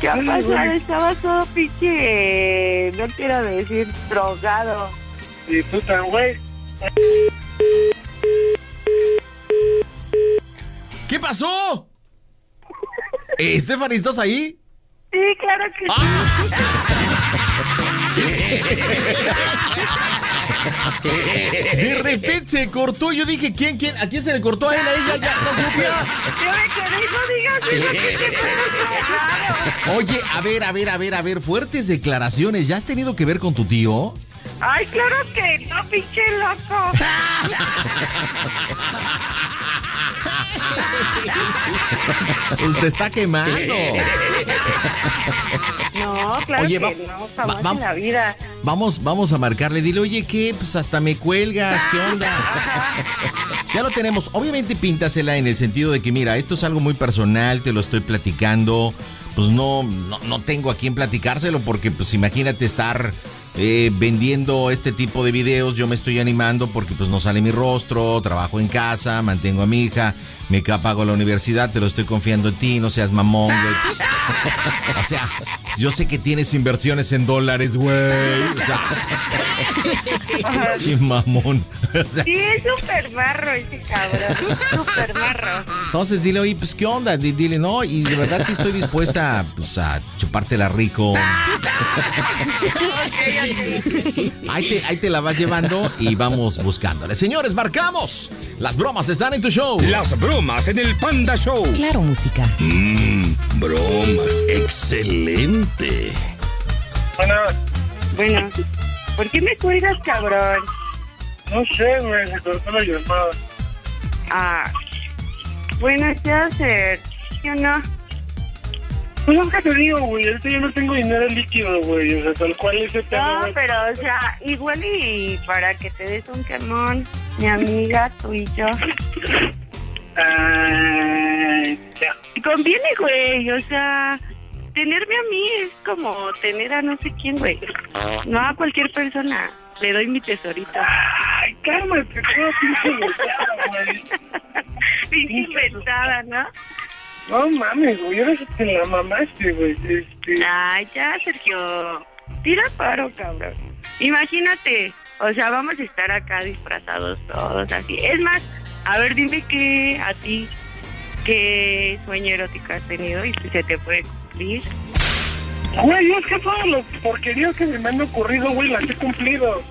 ¿Qué ha Ay, pasado? güey. Estabas todo pinche, no quiero decir, drogado. Y tú tan, güey. ¿Qué pasó? Stephanie, ¿estás ahí? Sí, claro que De repente se cortó. Yo dije, ¿quién, quién? ¿A quién se le cortó? A él, a ella, ya, no supe. Yo me quedé, no digas eso, que te. Oye, a ver, a ver, a ver, a ver, fuertes declaraciones. ¿Ya has tenido que ver con tu tío? Ay, claro que no, pinche loco. Te está quemando. No, claro Oye, que va- no, jamás va- va- en la vida. Vamos, vamos a marcarle. Dile, oye, ¿qué? Pues hasta me cuelgas. ¿Qué onda? Ya lo tenemos. Obviamente píntasela en el sentido de que, mira, esto es algo muy personal, te lo estoy platicando. Pues no, no, no tengo a quién platicárselo porque, pues imagínate estar eh, vendiendo este tipo de videos. Yo me estoy animando porque, pues no sale mi rostro, trabajo en casa, mantengo a mi hija, me pago la universidad, te lo estoy confiando en ti, no seas mamón, güey. Pues, o sea, yo sé que tienes inversiones en dólares, güey. O sea, sí, mamón. O sea, Sí, es súper marro ese cabrón. Súper marro. entonces dile, oye, pues qué onda, Di- dile, no, y de verdad sí estoy dispuesta pues, a chupártela rico. Ahí te, ahí te la vas llevando y vamos buscándole. Señores, marcamos. Las bromas están en tu show. Las bromas en el Panda Show. Claro, música. Mmm, bromas. Excelente. Bueno, Bueno, ¿por qué me cuelgas, cabrón? no sé, güey, se cortó la llamada. Ah, bueno, ¿qué hacer? ¿Yo no? Pues nunca te digo, güey, ahorita yo no tengo dinero líquido, güey, o sea, tal cual ese tema, No, pero, o sea, igual y para que te des un quemón, mi amiga, tú y yo. Ay, ya. Conviene, güey, o sea, tenerme a mí es como tener a no sé quién, güey. No a cualquier persona. Le doy mi tesorito. Ay, cálmate, todo pinche güey. Pinche inventada, ¿no? No mames, güey, ahora sí te la mamaste, güey. Este... Ay, ya, Sergio. Tira paro, cabrón. Imagínate, o sea, vamos a estar acá disfrazados todos así. Es más, a ver, dime qué a ti, qué sueño erótico has tenido y si se te puede cumplir. Güey, es que todas las porquerías que se me han ocurrido, güey, las he cumplido.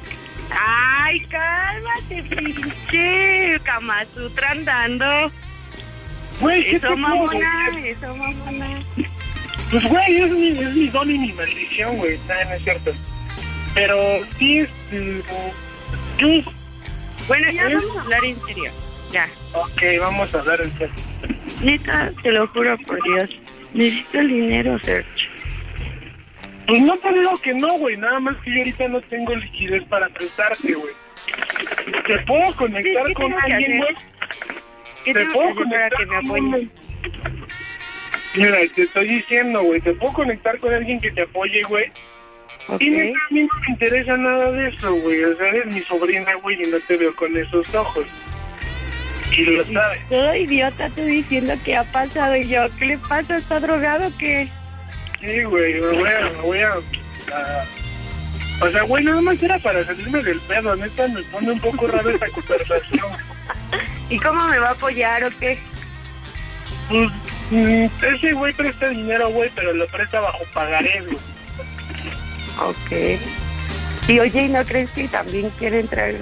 Ay, cálmate, pinche Kamasutra andando. Güey, ¿qué Eso, mamona, eso, mamona. Pues, güey, es mi, es mi don y mi maldición, güey. No, no es cierto. Pero sí, este... Yo... Bueno, ya ¿Eh? vamos a hablar en serio. Ya. Ok, vamos a hablar en serio. Neta, te lo juro por Dios. Necesito el dinero, Sergio. Pues no te digo que no, güey. Nada más que yo ahorita no tengo liquidez para prestarte, güey. ¿Te puedo conectar Sí, ¿qué con alguien, güey? ¿Qué ¿Te tengo puedo que conectar que me un- Mira, te estoy diciendo, güey. ¿Te puedo conectar con alguien que te apoye, güey? Y neta, a mí no me interesa nada de eso, güey. O sea, eres mi sobrina, güey, y no te veo con esos ojos. Y lo sabes. Todo idiota tú diciendo que ha pasado y yo, ¿qué le pasa? ¿Está drogado o qué? Sí, güey, me voy a... Me voy a, a- o sea, güey, nada más era para salirme del pedo. Neta, me pone un poco raro esta conversación. ¿Y cómo me va a apoyar o qué? Pues, mm, ese güey presta dinero, güey, pero lo presta bajo pagarés, güey. Ok. Y oye, ¿y no crees que también quiere entrar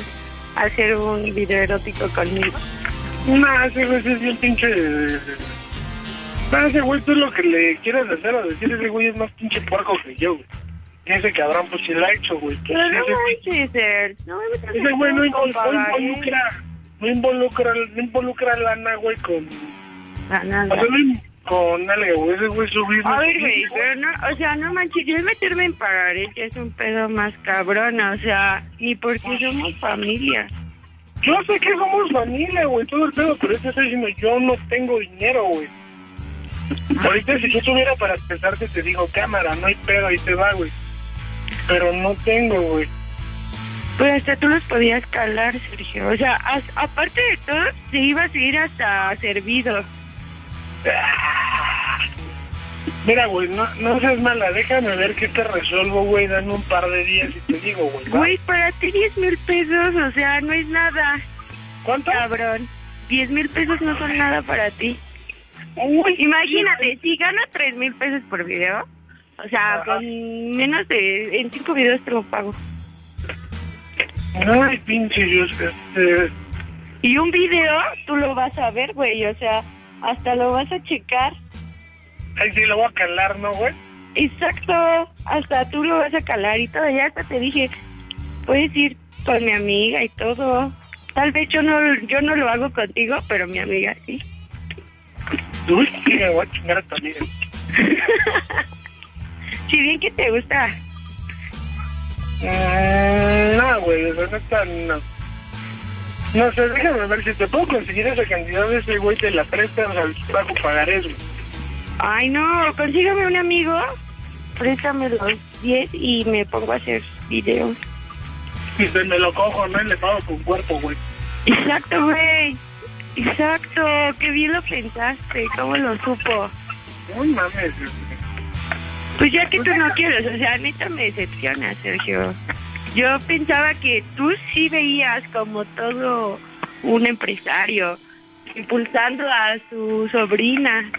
a hacer un video erótico conmigo? No, ese güey es bien pinche... No, ese güey, tú lo que le quieras hacer o decir, ese güey es más pinche puerco que yo, güey. Ese cabrón, pues sí lo ha hecho, güey. Pero no ese-. No Ese güey no, no pagaré. involucra, no involucra, no involucra lana, güey, con... Ah, nada. O sea, no in- con algo, ese güey subir... A ver, güey, pero no, o sea, no manches, yo meterme en pagaré ya es un pedo más cabrón, o sea, ni porque somos familia. Yo sé que somos familia, güey, todo el pedo, pero este está diciendo, yo no tengo dinero, güey. Ahorita si yo tuviera para empezarte, te digo, cámara, no hay pedo, ahí te va, güey. Pero no tengo, güey. Pues hasta tú los podías calar, Sergio. O sea, as- aparte de todo, se iba a seguir hasta servido. Mira, güey, no, no seas mala, déjame ver qué te resuelvo, güey, dame un par de días y te digo, güey. ¿va? Güey, para ti 10 mil pesos, o sea, no es nada. ¿Cuánto? Cabrón. 10 mil pesos no son nada para ti. Imagínate, si gano 3 mil pesos por video, o sea, con menos de... En 5 videos te lo pago. Ay, pinche Dios, este... Y un video, tú lo vas a ver, güey, o sea, hasta lo vas a checar. Ay, sí, lo voy a calar, ¿no, güey? Exacto, hasta tú lo vas a calar y todo, ya hasta te dije, puedes ir con mi amiga y todo. Tal vez yo no, yo no lo hago contigo, pero mi amiga sí. Uy, sí, me voy a chingar a tu amiga. Si bien que te gusta. Mm, no, güey, o sea, neta, no. No sé, déjame ver si te puedo conseguir esa cantidad de ese güey, te la prestas al bajo pagarés, güey. Ay, no, consígame un amigo, préstame los 10 y me pongo a hacer videos. Y se me lo cojo, ¿no? Y le pago con cuerpo, güey. Exacto, güey. Exacto, qué bien lo pensaste, ¿cómo lo supo? No mames. Pues ya que tú no quieres, o sea, neta me decepciona, Sergio. Yo pensaba que tú sí veías como todo un empresario impulsando a su sobrina.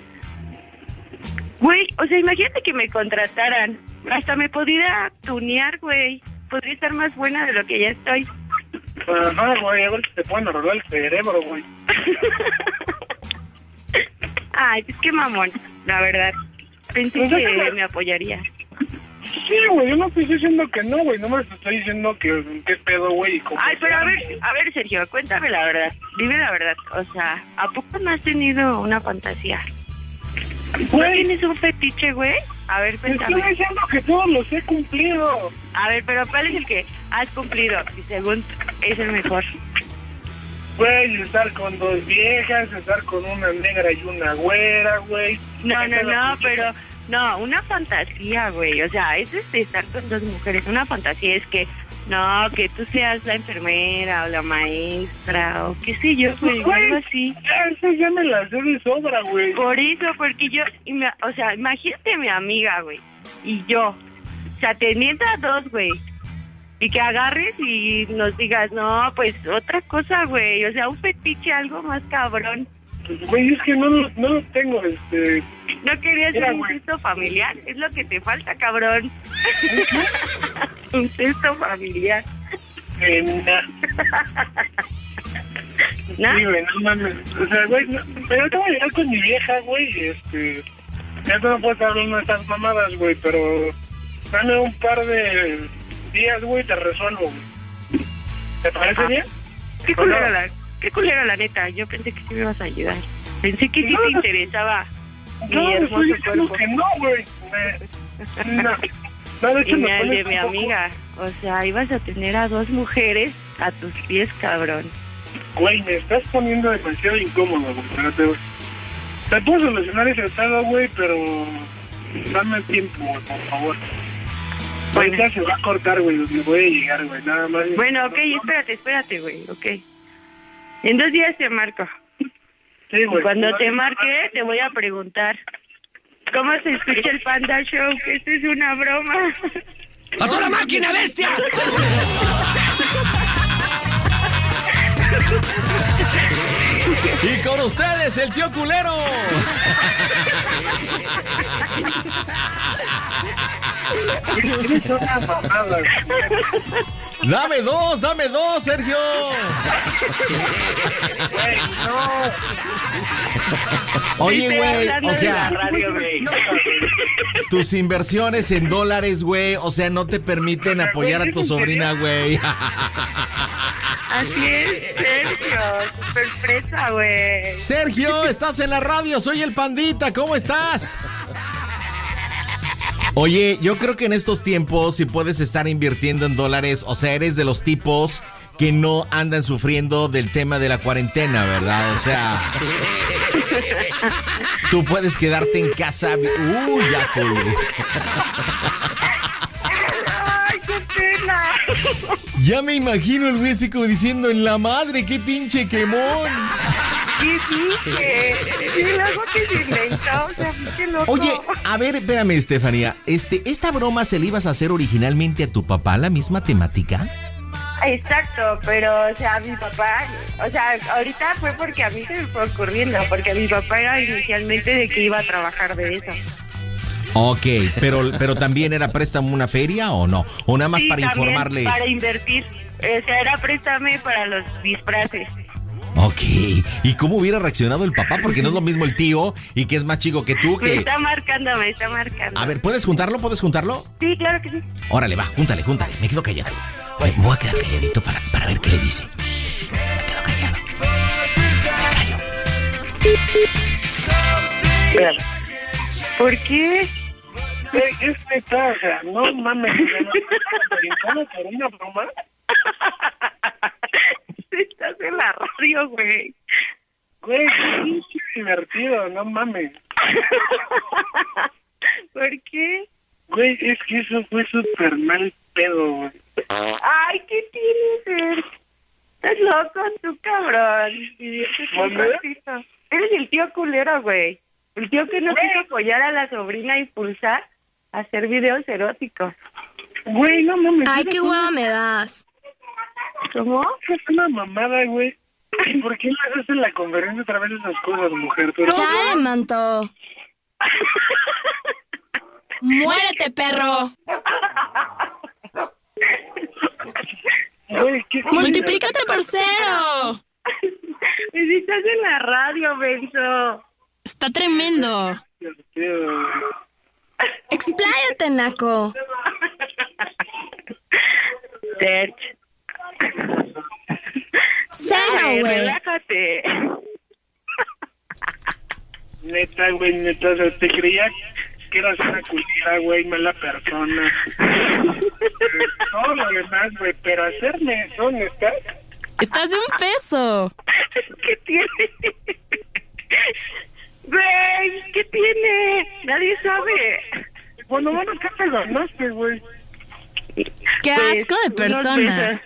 Güey, o sea, imagínate que me contrataran. Hasta me podría tunear, güey. Podría estar más buena de lo que ya estoy. Ajá, güey, a ver si te pueden arreglar el cerebro, güey. Ay, pues qué mamón, la verdad. Pensé Pues que déjame- me apoyaría. Sí, güey, yo no estoy diciendo que no, güey. No me estoy diciendo que qué pedo, güey. Ay, pero a ver, a ver, Sergio, cuéntame la verdad. Dime la verdad. O sea, ¿a poco no has tenido una fantasía? ¿No tienes un fetiche, güey? A ver, Te estoy cuéntame. diciendo que todos los he cumplido. A ver, pero ¿cuál es el que has cumplido? Y según es el mejor. Güey, estar con dos viejas, estar con una negra y una güera, güey. No, no, no, pero no, una fantasía, güey. O sea, eso es de estar con dos mujeres. Una fantasía es que, no, que tú seas la enfermera o la maestra o qué sé yo, güey, Güey, algo así. Eso ya me la sé de sobra, güey. Por eso, porque yo, o sea, imagínate mi amiga, güey, y yo, o sea, teniendo a dos, güey, y que agarres y nos digas, no, pues otra cosa, güey, o sea, un fetiche, algo más cabrón. Güey, es que no, no lo tengo, este... ¿No querías Mira, un güey. incesto familiar? Es lo que te falta, cabrón. un incesto familiar. Eh, nah. ¿No? Sí, güey, no mames. O sea, güey, no, pero te voy a llegar con mi vieja, güey, este... Ya no puedes estar hablando de estas mamadas, güey, pero... Dame un par de días, güey, te resuelvo, güey. ¿Te parece Ah. bien? Qué ¿O culera no? la, qué culera la neta. Yo pensé que sí me ibas a ayudar. Pensé que sí No, te interesaba mi No, hermoso estoy diciendo cuerpo. que no, güey. Me- No. No, de hecho Y me me pones de un mi poco- amiga. O sea, ibas a tener a dos mujeres a tus pies, cabrón. Güey, me estás poniendo demasiado incómodo, güey. te, te puedo solucionar ese estado, güey, pero dame tiempo, güey, por favor. Ahorita se va a cortar, güey, donde voy a llegar, güey, nada más. Bueno, ok, espérate, espérate, güey, ok. En dos días te marco. Sí, güey. Cuando te marque, te voy a preguntar. ¿Cómo se escucha el Panda Show? Que esto es una broma. ¡Pasó la máquina, bestia! Y con ustedes, el tío culero. Dame dos, dame dos, Sergio. güey, no. Oye, güey, o sea, tus inversiones en dólares, güey, o sea, no te permiten apoyar a tu sobrina, güey. Así es, Sergio. Super fresa, güey. Sergio, estás en la radio, soy el pandita, ¿cómo estás? Oye, yo creo que en estos tiempos, si puedes estar invirtiendo en dólares, o sea, eres de los tipos que no andan sufriendo del tema de la cuarentena, ¿verdad? O sea, tú puedes quedarte en casa. Uy, ya. Ay, qué pena. Ya me imagino el güey así como diciendo en la madre, qué pinche quemón. ¿Qué dije? Y luego que se inventó, o sea, qué loco. Oye, a ver, espérame, Estefanía. Este, ¿esta broma se le ibas a hacer originalmente a tu papá, la misma temática? Exacto, pero, o sea, mi papá, o sea, ahorita fue porque a mí se me fue ocurriendo, porque mi papá era inicialmente de que iba a trabajar de eso. Ok, pero, pero también era préstamo una feria o no? O nada más Sí, para informarle. Para invertir. O sea, era préstame para los disfraces. Ok, ¿y cómo hubiera reaccionado el papá? Porque no es lo mismo el tío y que es más chico que tú Me está marcando, me está marcando. A ver, ¿puedes juntarlo? ¿Puedes juntarlo? Sí, claro que sí. Órale, va, júntale, júntale. Me quedo callado. Me voy a quedar calladito para, para ver qué le dice. Shh, me quedo callado. Espérame. ¿Por qué? O sea, no mames, por una broma. Estás en la radio, güey. Güey, qué divertido, no mames. ¿Por qué? Güey, es que eso fue súper mal pedo, güey. Ay, ¿qué tienes? Estás loco tú, cabrón. Eres el tío culero, güey. El tío que no quiso apoyar a la sobrina e impulsar a hacer videos eróticos. Güey, no mames. Ay, qué hueva me das. ¿Cómo? Es una mamada, güey. ¿Por qué le haces en la conferencia otra vez esas cosas, mujer? Tú eres- Chale, manto. Muérete, perro. Güey, ¿qué Multiplícate por cero. Estás en la radio, Benzo. Está tremendo. Expláyate, Naco. Serge. Cero, güey. Relájate. Neta, güey, neta, o sea, te creía que eras una culera, güey, mala persona. Todo lo demás, güey, pero hacerme eso, neta. Estás de un peso. ¿Qué tiene? Güey, ¿qué tiene? Nadie sabe. Bueno, bueno, ¿qué te ganaste, güey? Qué Pues, asco de persona.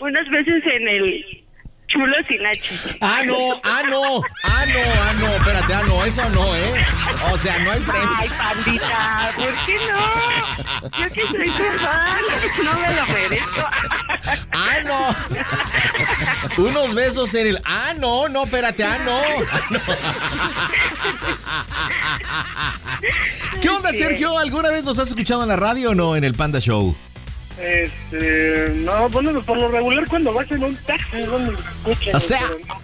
Unos veces en el chulo sin H. Ah, no, ah, no, ah, no, ah, no, espérate, ah, no, eso no, ¿eh? O sea, no hay premio. Ay, pandita, ¿por qué no? Yo que soy fan, no me lo merezco. Ah, no. Unos besos en el. Ah, no, no, espérate, ah, no. Ah, no. ¿Qué onda, Sergio? ¿Alguna vez nos has escuchado en la radio o no en el Panda Show? Este, no, bueno, por lo regular cuando vas en un taxi es donde me escuchan. O sea, pero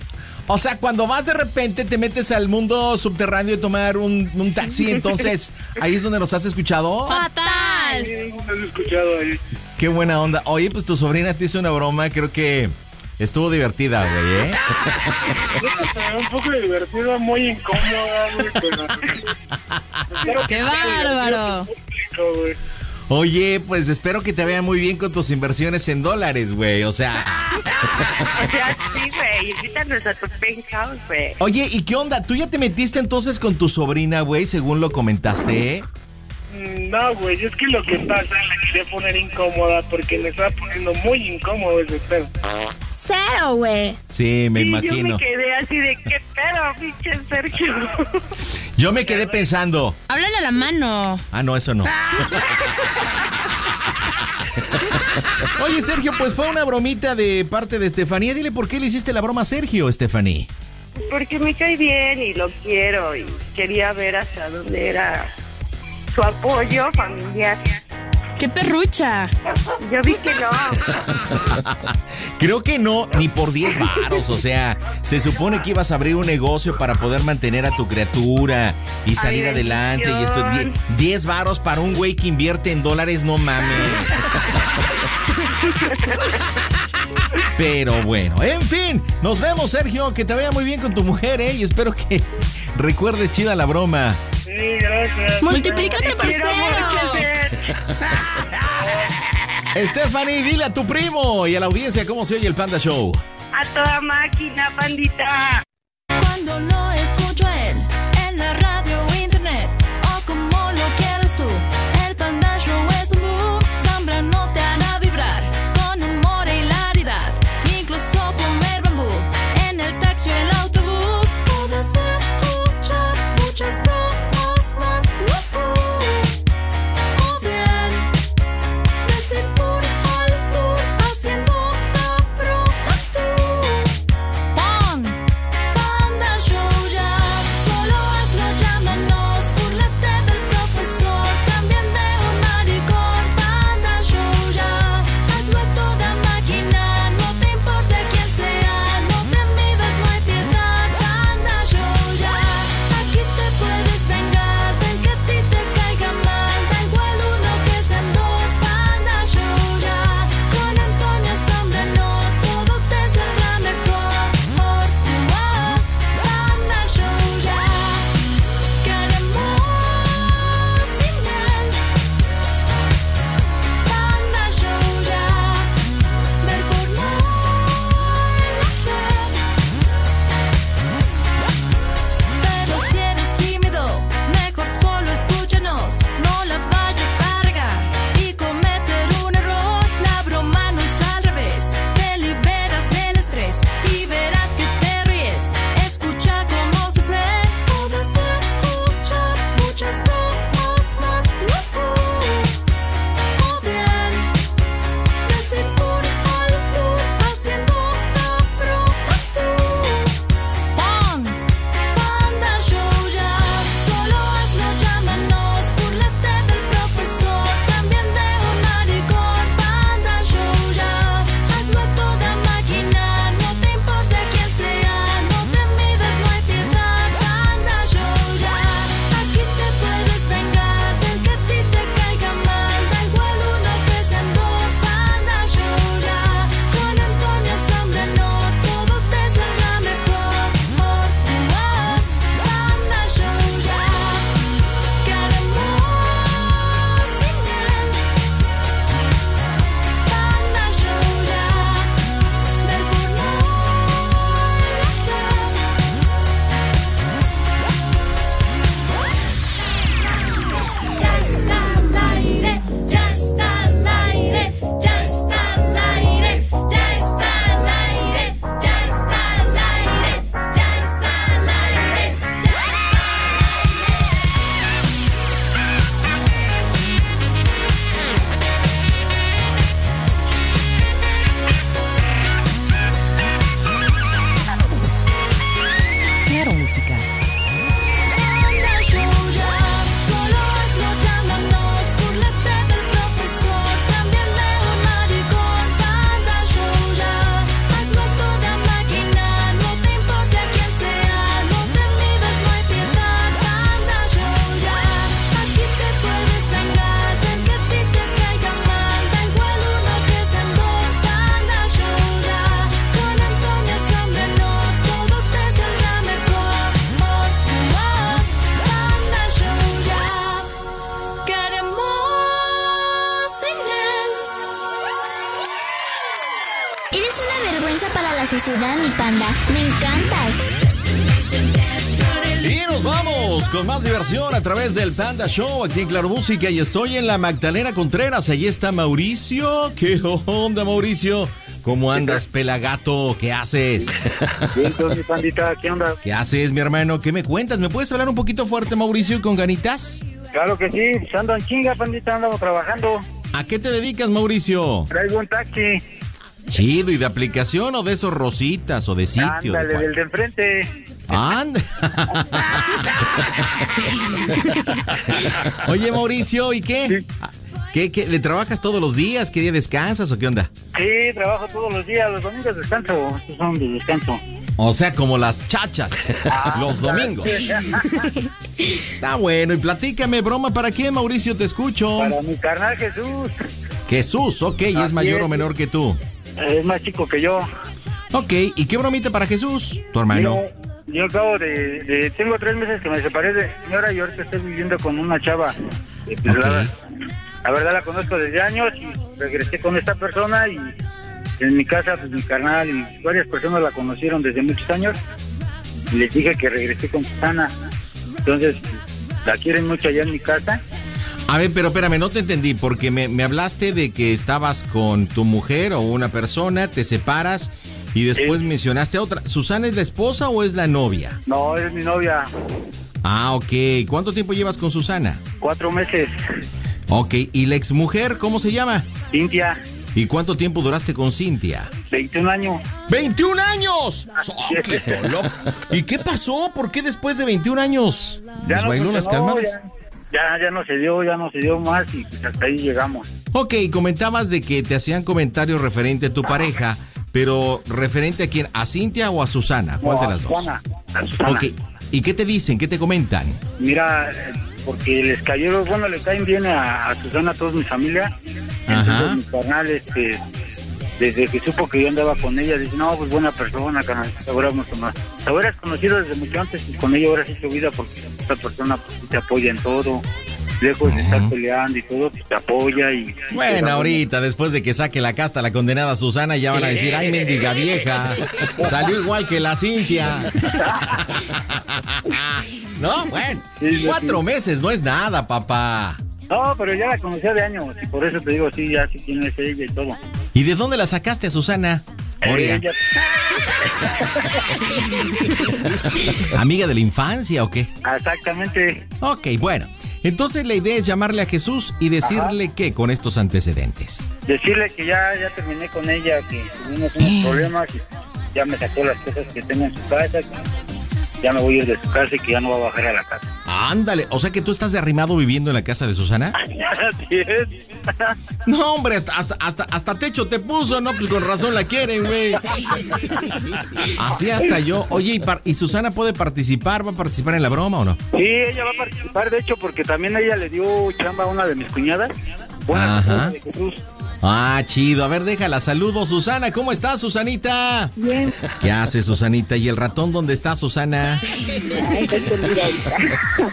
o sea, cuando vas de repente te metes al mundo subterráneo y tomar un, un taxi, entonces ahí es donde nos has escuchado. Fatal. Sí, no has escuchado ahí. Qué buena onda. Oye, pues tu sobrina te hizo una broma, creo que estuvo divertida, güey, ¿eh? Un poco divertido, muy incómoda, güey, pero... ¡Qué bárbaro! güey. Oye, pues espero que te vaya muy bien con tus inversiones en dólares, güey. O sea. o sea, sí, güey. Invítanos a tu penthouse, güey. Oye, ¿y qué onda? ¿Tú ya te metiste entonces con tu sobrina, güey, según lo comentaste, eh? No, güey, es que lo que pasa, la quería poner incómoda porque me estaba poniendo muy incómodo ese pedo cero, güey. Sí, me imagino. Yo me quedé así de qué pedo, pinche Sergio. Yo me quedé pensando. Háblale a la mano. Ah, no, eso no. Oye, Sergio, pues fue una bromita de parte de Estefanía. Dile por qué le hiciste la broma a Sergio, Estefanía. Porque me cae bien y lo quiero y quería ver hasta dónde era su apoyo familiar. ¡Qué perrucha! Yo vi que no. Creo que no, ni por 10 varos. O sea, se supone que ibas a abrir un negocio para poder mantener a tu criatura y salir adelante. Y esto, 10 varos para un güey que invierte en dólares, no mames. Pero bueno, en fin, nos vemos, Sergio. Que te vaya muy bien con tu mujer, ¿eh? Y espero que recuerdes chida la broma. Sí, gracias. Multiplícate por Stephanie, dile a tu primo y a la audiencia cómo se oye el Panda Show. A toda máquina, pandita. Más diversión a través del Panda Show aquí en Claro Música y estoy en la Magdalena Contreras. Allí está Mauricio. ¿Qué onda, Mauricio? ¿Cómo andas, pelagato? ¿Qué haces? Bien, mi pandita, ¿qué onda? ¿Qué haces, mi hermano? ¿Qué me cuentas? ¿Me puedes hablar un poquito fuerte, Mauricio, con ganitas? Claro que sí, pues ando en chinga, pandita, andamos trabajando. ¿A qué te dedicas, Mauricio? Traigo un taxi. Chido, ¿y de aplicación o de esos rositas o de sitio? Ándale, del de enfrente. Anda. Oye, Mauricio, ¿y qué? ¿Qué, qué? ¿Le trabajas todos los días? ¿Qué día descansas o qué onda? Sí, trabajo todos los días, los domingos descanso, estos son de descanso. O sea, como las chachas, los domingos. Está bueno, y platícame, broma, ¿para quién, Mauricio? Te escucho. Para mi carnal Jesús, Jesús, ok, ¿y es mayor es. o menor que tú? es más chico que yo. Ok, ¿y qué bromita para Jesús? Tu hermano. Yo acabo de, de- Tengo tres meses que me separé de señora y ahorita estoy viviendo con una chava. Y pues, la, la verdad la conozco desde años y regresé con esta persona y en mi casa, pues mi carnal y varias personas la conocieron desde muchos años. Y les dije que regresé con Susana. Entonces, la quieren mucho allá en mi casa. A ver, pero espérame, no te entendí, porque me, me hablaste de que estabas con tu mujer o una persona, te separas y después mencionaste a otra. ¿Susana es la esposa o es la novia? No, es mi novia. Ah, ok. ¿Cuánto tiempo llevas con Susana? Cuatro meses. Ok, ¿y la exmujer cómo se llama? Cintia. ¿Y cuánto tiempo duraste con Cintia? 21 años. ¡21 años! ¡Sóquetolo! ¿Y qué pasó? ¿Por qué después de 21 años? Ya ¿Nos no bailó las calmadas? Ya, ya, ya no se dio, ya no se dio más y pues hasta ahí llegamos. Ok, comentabas de que te hacían comentarios referente a tu pareja, pero referente a quién, a Cintia o a Susana, ¿cuál No, de las dos? Susana, a Susana. ¿y qué te dicen? ¿Qué te comentan? Mira, porque les cayó, bueno, le caen bien a, a Susana a toda mi familia. Ajá. Entonces mi carnal, este, desde que supo que yo andaba con ella, dice, no, pues buena persona, carnal, te hubiéramos conocido. Te hubieras conocido desde mucho antes y con ella hubieras hecho vida porque esta persona pues, te apoya en todo. Lejos de estar peleando y todo, pues te apoya y... Bueno, ahorita, después de que saque la casta la condenada Susana, ya van a decir, ay, mendiga vieja, salió igual que la Cintia. no, bueno, cuatro meses no es nada, papá. No, pero ya la conocía de años y por eso te digo, sí, ya sí quién es ella y todo. ¿Y de dónde la sacaste a Susana? Ella- ¿Amiga de la infancia o qué? Exactamente. Ok, bueno. Entonces la idea es llamarle a Jesús y decirle qué con estos antecedentes. decirle que ya, ya terminé con ella, que tuvimos unos problemas y ya me sacó las cosas que tengo en su casa, que ya me voy a ir de su casa y que ya no va a bajar a la casa. Ándale, o sea que tú estás de arrimado viviendo en la casa de Susana. Así es. No, hombre, hasta, hasta, hasta, techo te puso, ¿no? Pues con razón la quieren, güey. Así hasta yo. Oye, ¿y, par- ¿y Susana puede participar? ¿Va a participar en la broma o no? Sí, ella va a participar, de hecho, porque también ella le dio chamba a una de mis cuñadas. Buena Ajá. de Jesús. Ah, chido. A ver, déjala. Saludos, Susana. ¿Cómo estás, Susanita? Bien. ¿Qué hace, Susanita? ¿Y el ratón dónde está, Susana?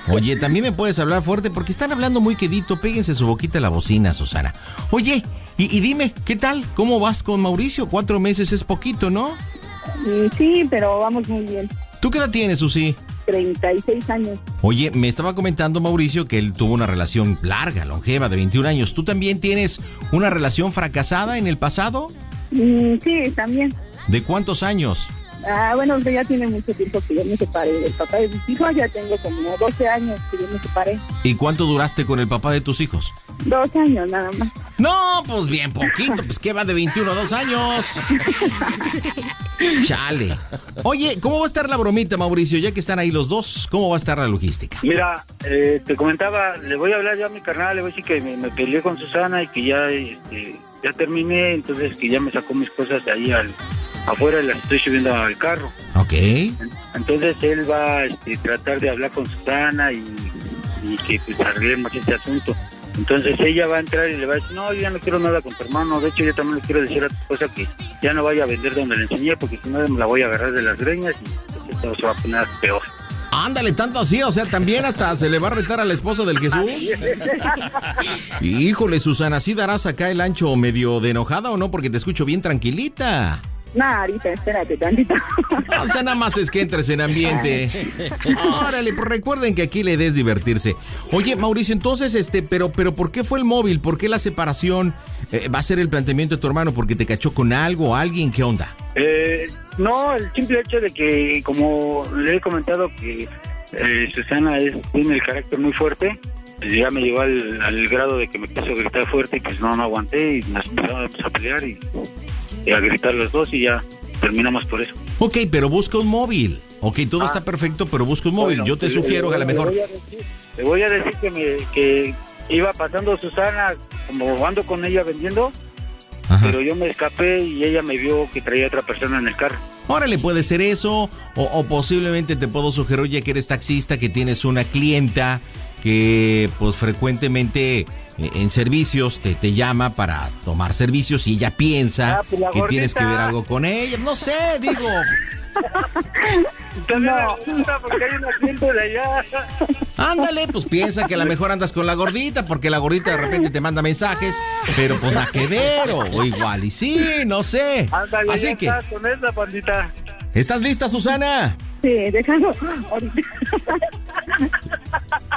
Oye, también me puedes hablar fuerte porque están hablando muy quedito. Péguense su boquita a la bocina, Susana. Oye, y, y dime, ¿qué tal? ¿Cómo vas con Mauricio? Cuatro meses es poquito, ¿no? Mm, Sí, pero vamos muy bien. ¿Tú qué edad tienes, Susi? 36 años. Oye, me estaba comentando Mauricio que él tuvo una relación larga, longeva, de 21 años. ¿Tú también tienes una relación fracasada en el pasado? Mm, sí, también. ¿De cuántos años? Ah, bueno, ya tiene mucho tiempo que yo me separé del papá de mis hijos. Ya tengo como 12 años que yo me separé. ¿Y cuánto duraste con el papá de tus hijos? 12 años nada más. No, pues bien poquito, pues que va de 21 a 2 años. Chale. Oye, ¿cómo va a estar la bromita, Mauricio? Ya que están ahí los dos, ¿cómo va a estar la logística? Mira, eh, te comentaba, le voy a hablar ya a mi carnal, le voy a decir que me, me peleé con Susana y que ya, este, ya terminé, entonces que ya me sacó mis cosas de ahí al, afuera y las estoy subiendo al carro. Ok. Entonces él va a este, tratar de hablar con Susana y, y que pues arreglemos este asunto. Entonces ella va a entrar y le va a decir, no, yo ya no quiero nada con tu hermano. De hecho, yo también le quiero decir a tu esposa que ya no vaya a vender donde le enseñé, porque si no me la voy a agarrar de las greñas y pues, esto se va a poner peor. Ándale, tanto así, o sea, también hasta se le va a retar al esposo del Jesús. Híjole, Susana, ¿sí darás acá el ancho medio de enojada o no? Porque te escucho bien tranquilita. No, ahorita, espérate tantito. O sea, nada más es que entres en ambiente. Órale, pues recuerden que aquí la idea es divertirse. Oye, Mauricio, entonces, este, pero, pero ¿por qué fue el móvil? ¿Por qué la separación? Eh, ¿Va a ser el planteamiento de tu hermano porque te cachó con algo o alguien? ¿Qué onda? Eh, no, el simple hecho de que, como le he comentado, que eh, Susana es, tiene el carácter muy fuerte, pues ya me llegó al, al grado de que me quiso gritar fuerte y pues no, no aguanté y nos empezamos a pelear y, y a gritar los dos y ya terminamos por eso. Ok, pero busca un móvil. Ok, todo está perfecto, pero busca un móvil. Bueno, Yo te le- sugiero que a lo le mejor... voy a decir- Le voy a decir que, me, que iba pasando Susana, como ando con ella vendiendo, pero yo me escapé y ella me vio que traía otra persona en el carro. Órale, puede ser eso, o, o posiblemente te puedo sugerir, ya que eres taxista, que tienes una clienta que pues frecuentemente en servicios te, te llama para tomar servicios y ella piensa Ah, pues que tienes que ver algo con ella. No sé, digo. No. porque hay una cliente de allá. Ándale, pues piensa que a lo mejor andas con la gordita, porque la gordita de repente te manda mensajes, pero pues nada que ver, o, o igual y sí, no sé. Ándale, Así que, estás con esa pandita. ¿estás lista, Susana? Sí, déjalo.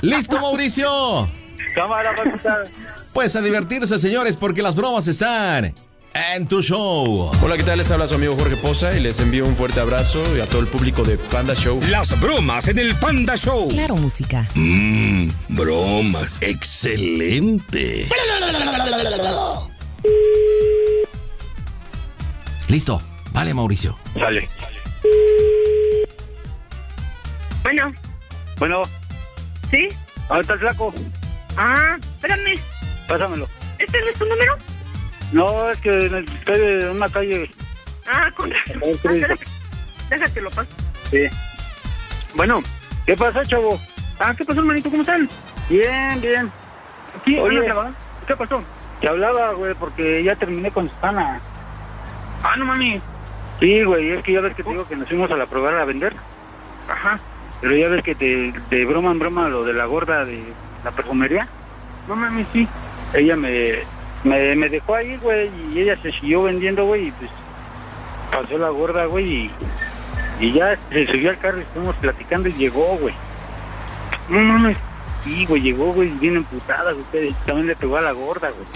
¿Listo, Mauricio? Cámara, pandita. Pues a divertirse, señores, porque las bromas están en tu show. Hola, ¿qué tal? Les habla su amigo Jorge Poza y les envío un fuerte abrazo y a todo el público de Panda Show. Las bromas en el Panda Show. Claro, música. Mmm, bromas. Excelente. Listo. Vale, Mauricio. Sale. Bueno, Bueno, ¿sí? ¿dónde está el flaco? Ah, espérame. Pásamelo. ¿Este no es tu número? No, es que estoy en una calle. Ah, con razón. Ah, espérate. Déjate lo paso. Sí. Bueno. ¿Qué pasó, chavo? Ah, ¿qué pasó, hermanito? ¿Cómo están? Bien, bien. Oye. ¿Qué pasó? Te hablaba, güey, porque ya terminé con Susana. Ah, no mami. Sí, güey, es que ya ves que te digo que nos fuimos a la probar a vender. Ajá. Pero ya ves que te, de broma en broma lo de la gorda de la perfumería. No mami, sí. Ella me, me, me dejó ahí, güey, y ella se siguió vendiendo, güey, y pues pasó la gorda, güey, y, y ya se subió al carro y estuvimos platicando y llegó, güey. No mames. Sí, güey, llegó, güey, bien emputada, y también le pegó a la gorda, güey.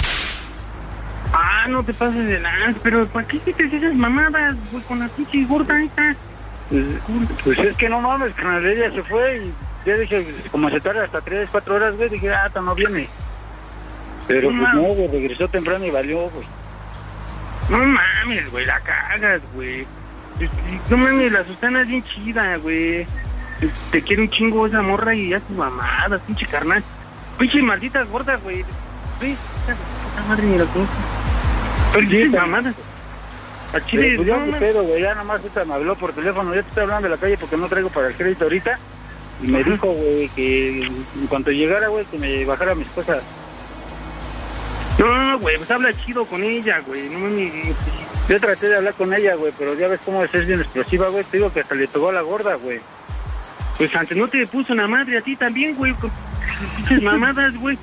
Ah, no te pases de lance, pero ¿para qué hiciste esas mamadas, güey, con la pinche gorda esta? Pues, pues es que no mames, carnal, ella se fue y ya dije, pues, como se tarda hasta 3, 4 horas, güey, dije, ah, no viene. Pero No pues no, güey, regresó temprano y valió, güey. No mames, güey, la cagas, güey. No mames, la Susana es bien chida, güey. Te quiere un chingo esa morra y ya tus mamadas, pinche carnal. Pinche maldita gorda, güey. Güey, puta madre ni la conozco. Pero pinches mamadas. A Chile, pues ya no pedo, güey, ya nomás ahorita me habló por teléfono, ya te estoy hablando de la calle porque no traigo para el crédito ahorita. Y me dijo, güey, que en cuanto llegara, güey, que me bajara mis cosas. No, güey, pues habla chido con ella, güey. No. Yo traté de hablar con ella, güey, pero ya ves cómo es es bien explosiva, güey. Te digo que hasta le pegó a la gorda, güey. Pues antes no te puso una madre a ti también, güey, con pinches mamadas, güey.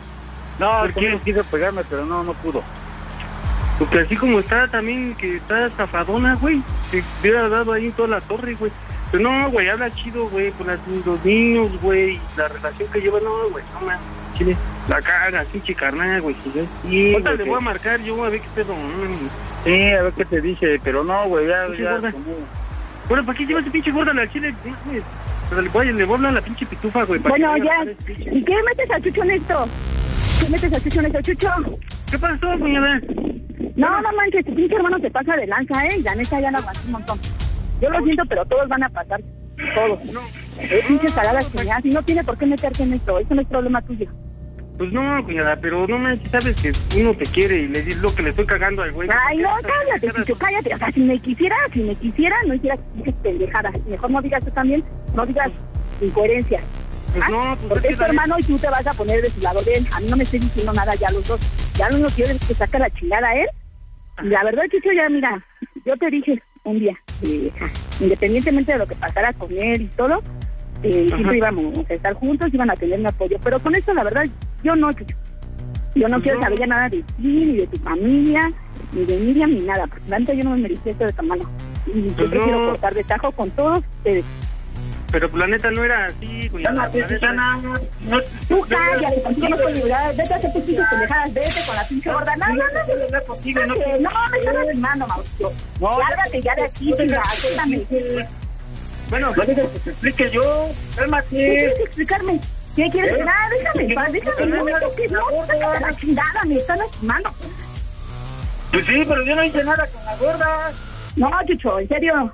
No, ¿Por es que qué? no quiso pegarme, pero no, no pudo. Porque así como está también, que está zafadona, güey, te hubiera dado ahí en toda la torre, güey. Pero no, güey, habla chido, güey, con las- los niños, güey, la relación que lleva, no, güey, no mames, chile. La caga, pinche carnal, güey. Sí, Sí, Ahorita le voy a marcar yo a ver qué pedo. Sí, a ver qué te dice, pero no, güey, ya, ya. gorda. como- Bueno, ¿para qué llevas ese pinche gorda al chile? Pero le voy, a- le voy a hablar a la pinche pitufa, güey. para Bueno, que ya. ¿Y qué metes a Chucho en esto? ¿Qué metes a Chucho en esto, Chucho? ¿Qué pasó, cuñada? No, no manches, tu pinche hermano se pasa de lanza, ¿eh? La neta ya la aguanté un montón. Yo lo siento, pero todos van a pasar. Todos. No. Es pinches me hace y no tiene por qué meterse en esto. Eso no es problema tuyo. Pues no, cuñada, pero no manches, sabes que uno te quiere y le dices lo que le estoy cagando al güey. Ay, no, cállate, Chucho, cállate. O sea, si me quisiera, si me quisiera, no hicieras pendejadas. Mejor no digas tú también, no digas incoherencias. Pues ¿Ah? no, pues Porque es tu hermano y tú te vas a poner de su lado de él. A mí no me estoy diciendo nada ya los dos. Ya lo único que es que saca la chingada a él. Y la verdad, Chucho, ya mira, yo te dije un día, eh, independientemente de lo que pasara con él y todo, eh, siempre íbamos a estar juntos, iban a tener mi apoyo. Pero con esto, la verdad, yo no. Yo no Pues quiero saber ya nada de ti, ni de tu familia, ni de Miriam, ni nada, porque neta yo no me merecí esto de tamaño. Y yo Pues prefiero no. cortar de tajo con todos ustedes. Pero pues, la neta no era así, cuñada. No, neta, no, no, Tú cállate, contigo no puedo ayudar. Vete a hacer tus pinches pendejadas, vete con la pinche gorda. No, no, no, no, no, contigo, no, no, me estás lastimando, Mauricio. Lárgate ya de aquí. Bueno, pues que te explique yo. ¿Qué Cálmate. quieres explicarme? ¿Qué quieres? ¿Eh? Nada, déjame en paz, déjame, no me toques, no, sácate la chingada, me están lastimando. Pues sí, pero yo no hice nada con la gorda. No, Chucho, en serio.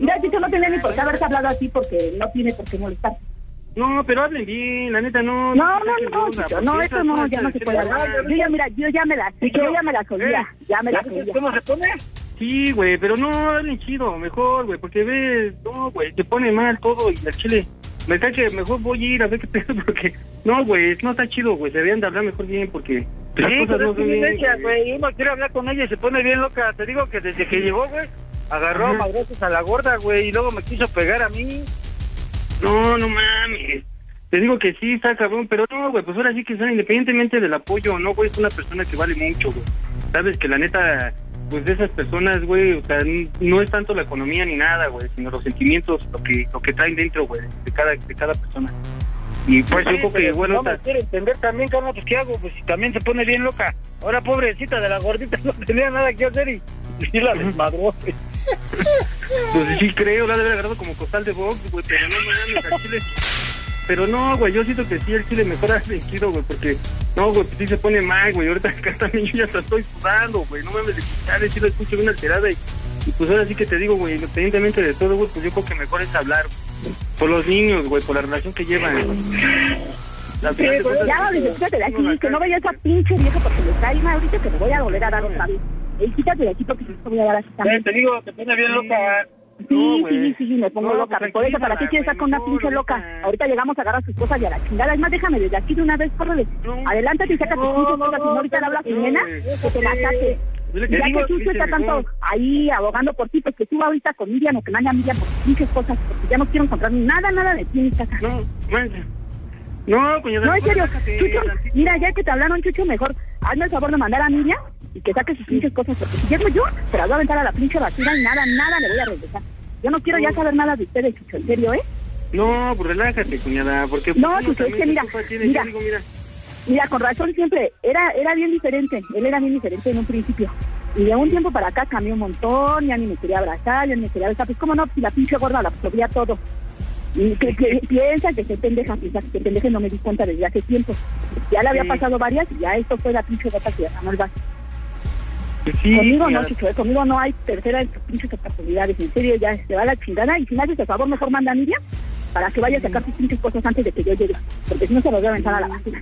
Mira, Chucho no tenía ni por qué haberte hablado así porque no tiene por qué molestar. No, pero hablen bien, la neta no. No, no, no, Chucho, porque no, eso no, ya no se puede hablar. Yo ya, mira, yo ya me la, yo ya me la solía, ya me la solía. ¿Cómo se pone? Sí, güey, pero no, hablen chido, mejor, güey, porque ves, no, güey, te pone mal todo y el chile. Me cae que mejor voy a ir a ver qué pedo, porque, no, güey, no está chido, güey, se deberían de hablar mejor bien, porque las Sí, cosas pero no es que güey. Uno quiere hablar con ella y se pone bien loca. Te digo que desde que llegó, güey, agarró a Ajá. madrazos a la gorda, güey, y luego me quiso pegar a mí. No, no mames. Te digo que sí, está cabrón, pero no, güey, pues ahora sí que son independientemente del apoyo, no, güey, es una persona que vale mucho, güey. Sabes que la neta, pues de esas personas, güey, o sea, no es tanto la economía ni nada, güey, sino los sentimientos, lo que lo que traen dentro, güey, de cada de cada persona. Y pues Pues yo creo que, bueno, no me quiere entender también, Carlos, pues ¿qué hago? Pues si también se pone bien loca. Ahora, pobrecita de la gordita, no tenía nada que hacer y, y la desmadró. pues sí creo, la debe haber agarrado como costal de box, güey, pero no mames, al chile. Pero no, güey, yo siento que sí, el chile mejora sentido, güey, porque no, güey, pues sí se pone mal, güey. Ahorita acá también yo ya hasta estoy sudando, güey. No mames de escuchar, sí lo escucho bien alterada. Y, y pues ahora sí que te digo, güey, independientemente de todo, güey, pues yo creo que mejor es hablar por los niños, güey, por la relación que llevan. Al Sí, pues ya, de aquí, que no vaya esa pinche vieja porque me cae ahorita que me voy a volver a dar otra vez. Y quítate de aquí porque no te voy a dar así también. te digo, te pone bien loca. Sí, sí, sí, me pongo No, loca. pues Por eso, ¿para qué quieres estar con una pinche loca? Ahorita llegamos a agarrar sus cosas y a la chingada. Es más, déjame desde aquí de una vez, córrele. Adelántate y saca tus pinches cosas. Si no, ahorita le hablas a tu nena, que te la saque. Ya que Chucho pinche está tanto ahí abogando por ti, pues que tú ahorita con Miriam o que mande a Miriam por pinches cosas, porque ya no quiero encontrar nada, nada de ti en mi casa. No. No, cuñada. No, en serio, Chucho, mira, ya que te hablaron, Chucho, mejor hazme el favor de mandar a Miriam y que saque sus pinches cosas, porque si llego yo, se las voy a aventar a la pinche basura y nada, nada le voy a regresar. Yo no quiero ya saber nada de ustedes, Chucho, en serio, ¿eh? No, pues relájate, cuñada, porque... No, pues, Chucho, es que mira, mira. Digo, mira, Mira, con razón siempre, era era bien diferente, él era bien diferente en un principio. Y de un tiempo para acá cambió un montón, ya ni me quería abrazar, ya ni me quería besar. Pues cómo no, si la pinche gorda la absorbía todo. Y que, que piensa que se pendeja, piensa que se pendeja no me di cuenta desde hace tiempo. Ya le había Sí. pasado varias y ya esto fue la pinche gota que derramó el vaso. Sí, conmigo no, chico, eh, conmigo no hay tercera de tus pinches oportunidades. En serio, ya se va la chingada. Y si me haces el favor, mejor manda a Miriam para que vaya a sacar tus pinches cosas antes de que yo llegue. Porque si no se los voy a aventar a la basura.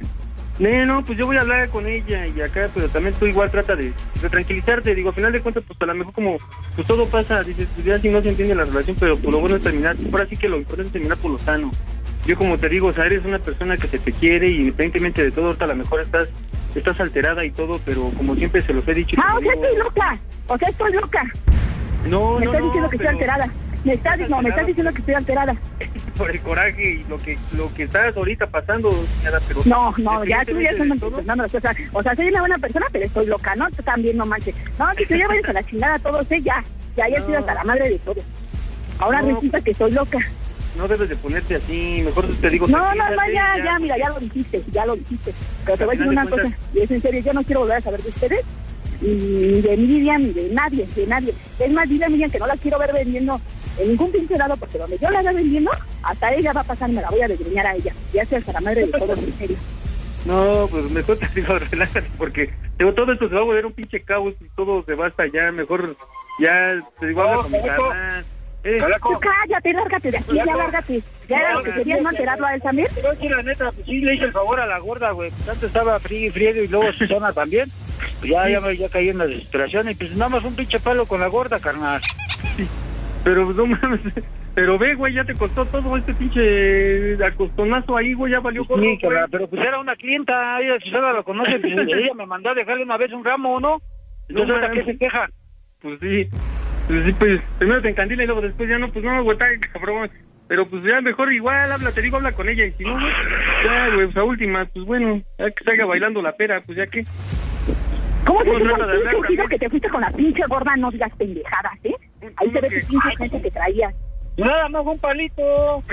No, no, pues yo voy a hablar con ella y acá, pero también tú igual trata de, de tranquilizarte. Digo, al final de cuentas, pues a lo mejor como, pues todo pasa, dices, pues ya si no se entiende la relación, pero por lo bueno es terminar. Ahora sí que lo importante es terminar por lo sano. Yo como te digo, o sea, eres una persona que se te quiere y independientemente de todo, ahorita a lo mejor estás, estás alterada y todo, pero como siempre se los he dicho. Ah, o sea, estoy loca. O sea, estoy loca. No, me no, estás no, diciendo que estoy alterada. Me estás, no, me estás diciendo que estoy alterada. por el coraje y lo que lo que estás ahorita pasando, señora, pero No, no, ya tú ya estás manifestando las cosas. O sea, soy una buena persona, pero estoy loca, ¿no? Tú también, no manches. No, que tú ya vayas a la chingada todos, ¿eh? Ya, ya, ya estoy hasta la madre de todo. Ahora No, resulta que soy loca. No debes de ponerte así, mejor te digo No, no, no, ya, ya, mira, ya lo dijiste, ya lo dijiste. Pero te voy a decir una de cosa, y es en serio, yo no quiero volver a saber de ustedes, ni de Miriam, ni de nadie, de nadie. Es más, dile a Miriam que no la quiero ver vendiendo en ningún pinche lado, porque donde yo la vea vendiendo, hasta ella va a pasar me la voy a desgreñar a ella. Ya sea hasta la madre de todos, en serio. No, pues mejor te digo, relájate, porque digo, todo esto se va a volver un pinche caos y todo se va hasta allá, mejor ya te digo, habla con mi. Eh, Tú cállate, lárgate de aquí, ya lárgate. Ya era lo que querías, ¿no? Alterarlo a él también. Pero sí, la neta, pues sí le hice el favor a la gorda, güey. Pues antes estaba frío y frío y luego Susana también. Pues ya, ya, me- ya caí en la desesperación y pues nada más un pinche palo con la gorda, carnal. pero no mames, pero ve, güey, ya te costó todo este pinche acostonazo ahí, güey, ya valió gorro, Sí, que güey. la- pero pues era una clienta, ella Susana la conoce, pues ella me mandó a dejarle una vez un ramo, ¿no? Entonces, No ¿ahorita qué se queja? Pues sí, pues sí, pues primero te encandila y luego después ya no, pues no, güey, está cabrón. Pero pues ya mejor igual, habla, te digo, habla con ella. Y si no, güey, ya, güey, pues a últimas, pues bueno, ya que salga bailando la pera, pues ya que. ¿Cómo se ¿Cómo llama trata de el hablar pinche también? que te fuiste con la pinche gorda? No digas pendejadas, ¿eh? Ahí se ve tu pinche gente que traías. Nada más un palito.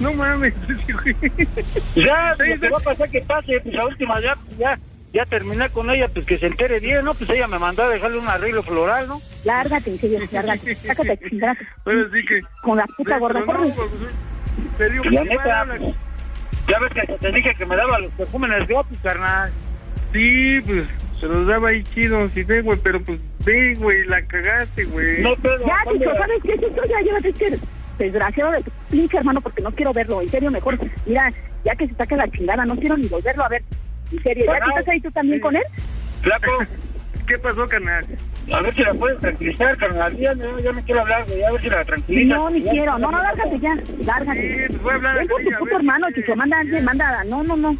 No mames, sí, güey. Ya, lo que va a pasar que pase, pues la última ya, ya, ya terminé con ella, pues que se entere bien, ¿no? Pues ella me mandó a dejarle un arreglo floral, ¿no? Lárgate, en serio, lárgate. Sácate tu- Bueno, sí que. con la puta gorda. Pero no, pues, Te digo, La neta, ya ves que te dije que me daba los perfumes gratis, carnal. Sí, pues se los daba ahí chido, sí ve, güey, pero pues ve, güey, la cagaste, güey. No, pero... Ya, Chicho, ¿sabes qué? Chicho, ya llévate este desgraciado de tu pinche hermano porque no quiero verlo. En serio, mejor, mira, ya que se saca la chingada, no quiero ni volverlo a ver. En serio, ¿ya estás ahí tú también con él? Flaco, ¿Qué pasó, carnal? a ver si la puedes tranquilizar, carnal. Ya, no, ya no quiero hablar, güey, a ver si la tranquiliza. No, ni quiero. No, no, lárgate ya. Lárgate. pues voy a hablar Ven por con tu puto hermano, sí. Chicho. Manda a alguien, manda. No, no, no.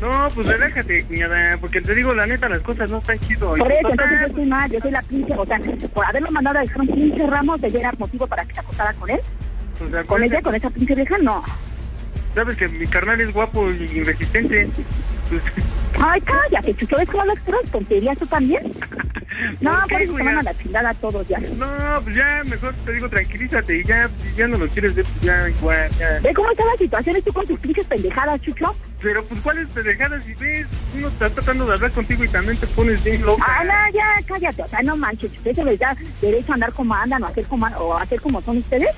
No, pues relájate, cuñada, porque te digo, la neta, las cosas no están chido. Por eso, entonces yo estoy mal. Yo soy la pinche. O sea, por haberlo mandado a dejar un pinche ramo, de era motivo para que se acostara con él. pues, Con ella, con esa pinche vieja, no. Sabes que mi carnal es guapo y resistente. Pues, Ay, cállate, Chucho. ¿Ves cómo las puras tonterías tú también? No, ¿Por por, qué, eso se van a la chingada todos ya. no, pues ya, mejor te digo, tranquilízate y ya, ya no lo quieres ver, pues ya, igual, ya. ¿Ve cómo están las situaciones tú con tus pinches pendejadas, Chucho? Pero pues, ¿cuáles pendejadas si ves? Uno está tratando de hablar contigo y también te pones bien loca. Ah, no, ya, cállate. O sea, no manches. ¿Eso les da derecho a andar como andan o hacer como, o a hacer como son ustedes?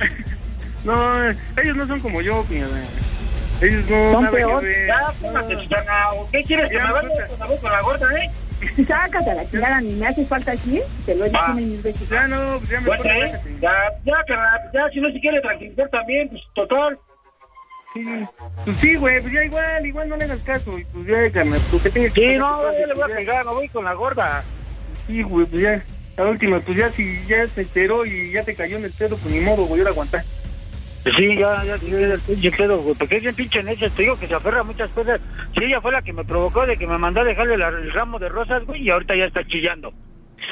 No, ellos no son como yo, cuñada. Ellos no, Son nada peor. que ver. Ya, póngate, Susana, ¿o ¿qué quieres que Ya, me vaya con la boca la gorda, eh? Sácate a la chingada, ni me hace falta aquí. Te lo dicho Ah. mil veces. Ya no, pues ya me Bueno, ¿eh? Ya, ya, carnal, ya, si no se quiere tranquilizar también, pues total. Sí, pues sí, güey, pues ya igual, igual no le hagas caso. Y pues ya, carnal, tú que tengas que Sí, no, yo le voy a cosas, pegar, me voy con la gorda. Sí, güey, pues ya. La última, pues ya si ya se enteró y ya te cayó en el pedo, pues ni modo, güey, ahora aguantar. Sí, ya, ya, ya, pedo, güey, porque es bien pinche necia, te digo que se aferra a muchas cosas. Sí, ella fue la que me provocó de que me mandó a dejarle la- el ramo de rosas, güey, y ahorita ya está chillando.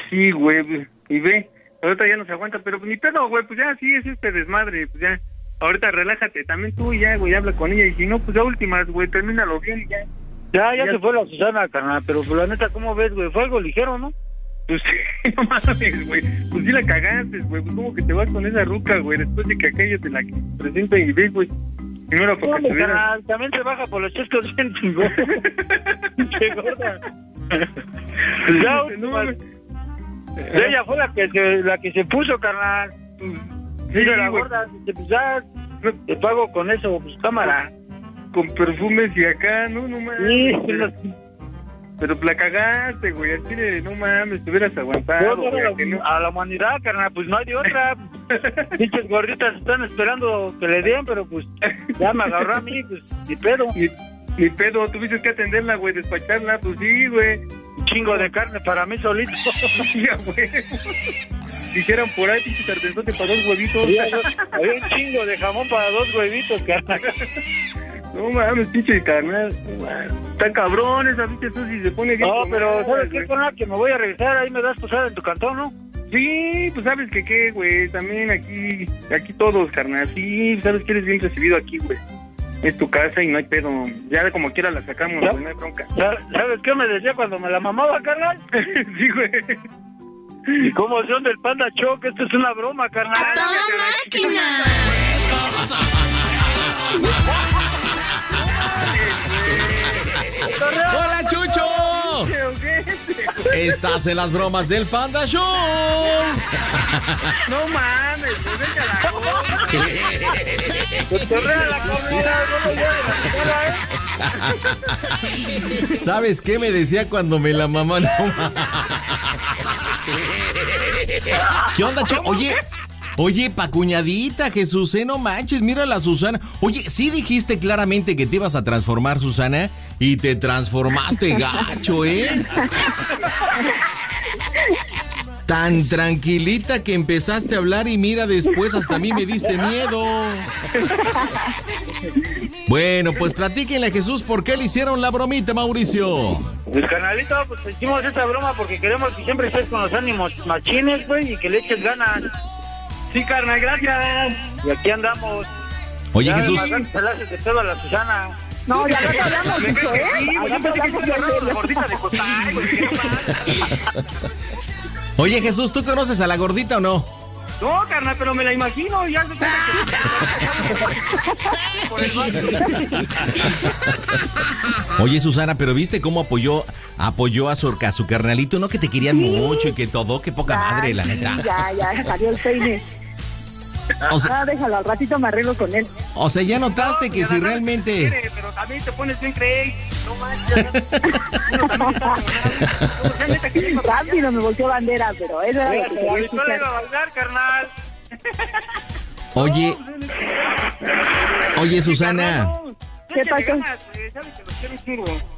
Sí, güey, y ve, ahorita ya no se aguanta, pero ni pedo, güey, pues ya sí es este desmadre, pues ya. Ahorita relájate, también tú ya, güey, habla con ella y si no, pues ya últimas, güey, termínalo bien y ya. Ya, ya, Ya. se fue la Susana, carnal, pero pues, la neta, ¿cómo ves, güey? Fue algo ligero, ¿no? Pues no mames, güey. Pues sí la cagaste, güey. Pues como que te vas con esa ruca, güey, después de que aquella te la presenta y ves, güey. Primero para que carnal, también se baja por los chescos bien chingón. Pinche gorda. Ya, últimas, ella fue la que se, la que se puso, carnal. Sí, la gorda, pues ya, te pago con eso, pues cámara. Con perfumes y acá, no, no mames. Sí, pero, la cagaste, güey. Al chile, no mames, te hubieras aguantado, no, güey. a, que no. la, a la humanidad, carnal, pues no hay de otra. Pinches gorditas están esperando que le den, pero pues ya me agarró a mí, pues ni pedo. Ni, ni pedo, tuviste que atenderla, güey, despacharla, pues sí, güey. Un chingo de carne para mí solito. Güey. Dijeron por ahí, pinche sartenzote para dos huevitos. Había, había un chingo de jamón para dos huevitos, carnal. No mames, pinche carnal. no mames. Está cabrón esa pinche Susi, se pone bien. No, pero ¿sabes qué, carnal? Que me voy a regresar, ahí me das posada en tu cantón, ¿no? Sí, pues sabes que qué, güey. También aquí, aquí todos, carnal. Sí, sabes que eres bien recibido aquí, güey. Es tu casa y no hay pedo. Ya como quiera la sacamos, güey, no hay bronca. ¿Sa- ¿Sabes qué me decía cuando me la mamaba, carnal? sí, güey. Y como son del Panda Show, que esto es una broma, carnal. máquina! ¡Hola, Chucho! Estás en las bromas del Panda Show. No mames, no la escuela, ¿eh? ¿Sabes qué me decía cuando me la mamá? No, ¿Qué onda, Chucho? Oye, oye, pa' cuñadita, Jesús, eh, no manches, mira la Susana. Oye, sí dijiste claramente que te ibas a transformar, Susana, y te transformaste gacho, ¿eh? Tan tranquilita que empezaste a hablar y mira, después hasta a mí me diste miedo. Bueno, pues platíquenle a Jesús por qué le hicieron la bromita, Mauricio. Pues canalito, pues hicimos esta broma porque queremos que siempre estés con los ánimos machines, güey, y que le eches ganas. Sí, carnal, gracias. Y aquí andamos. Oye, Ya, Jesús. de pedo a la Susana. No, ya no hablamos mucho, ¿eh? Oye, Jesús, ¿tú conoces a la gordita o no? No, carnal, pero me la imagino y ya se. Por el. Oye, Susana, pero ¿viste cómo apoyó apoyó a su, a su carnalito? No que te querían mucho y que todo, qué poca madre, la Sí, neta. Ya, ya, salió el peine. O sea- ah, déjalo, al ratito me arreglo con él. O sea, ya notaste que si quiere, realmente... Pero también te pones bien crazy. No manches. Uno también está O sea, neta, que digo, Rápido me volteó bandera, pero eso era lo que quería Yo le iba a escuchar. bailar, carnal. Oye, oye, Susana, ¿Qué pasó?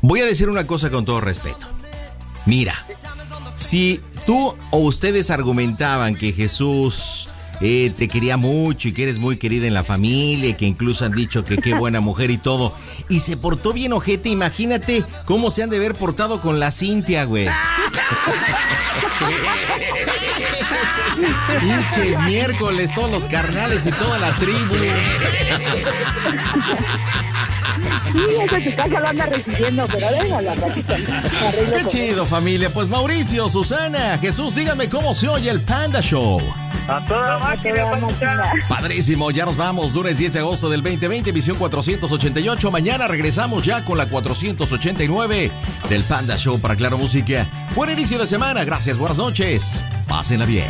Voy a decir una cosa con todo respeto. Mira, si tú o ustedes argumentaban que Jesús eh, te quería mucho y que eres muy querida en la familia y que incluso han dicho que qué buena mujer y todo, y se portó bien ojete, imagínate cómo se han de haber portado con la Cintia, güey. Pinches miércoles, todos los carnales y toda la tribu. Sí, tu casa lo anda recibiendo, pero déjalo, al ratito me arreglo Qué chido, familia. Pues Mauricio, Susana, Jesús, dígame cómo se oye el Panda Show. A toda máquina. Padrísimo, ya nos vamos. Lunes 10 de agosto del 2020, emisión 488. Mañana regresamos ya con la 489 del Panda Show para Claro Música. Buen inicio de semana, gracias, buenas noches. Pásenla bien.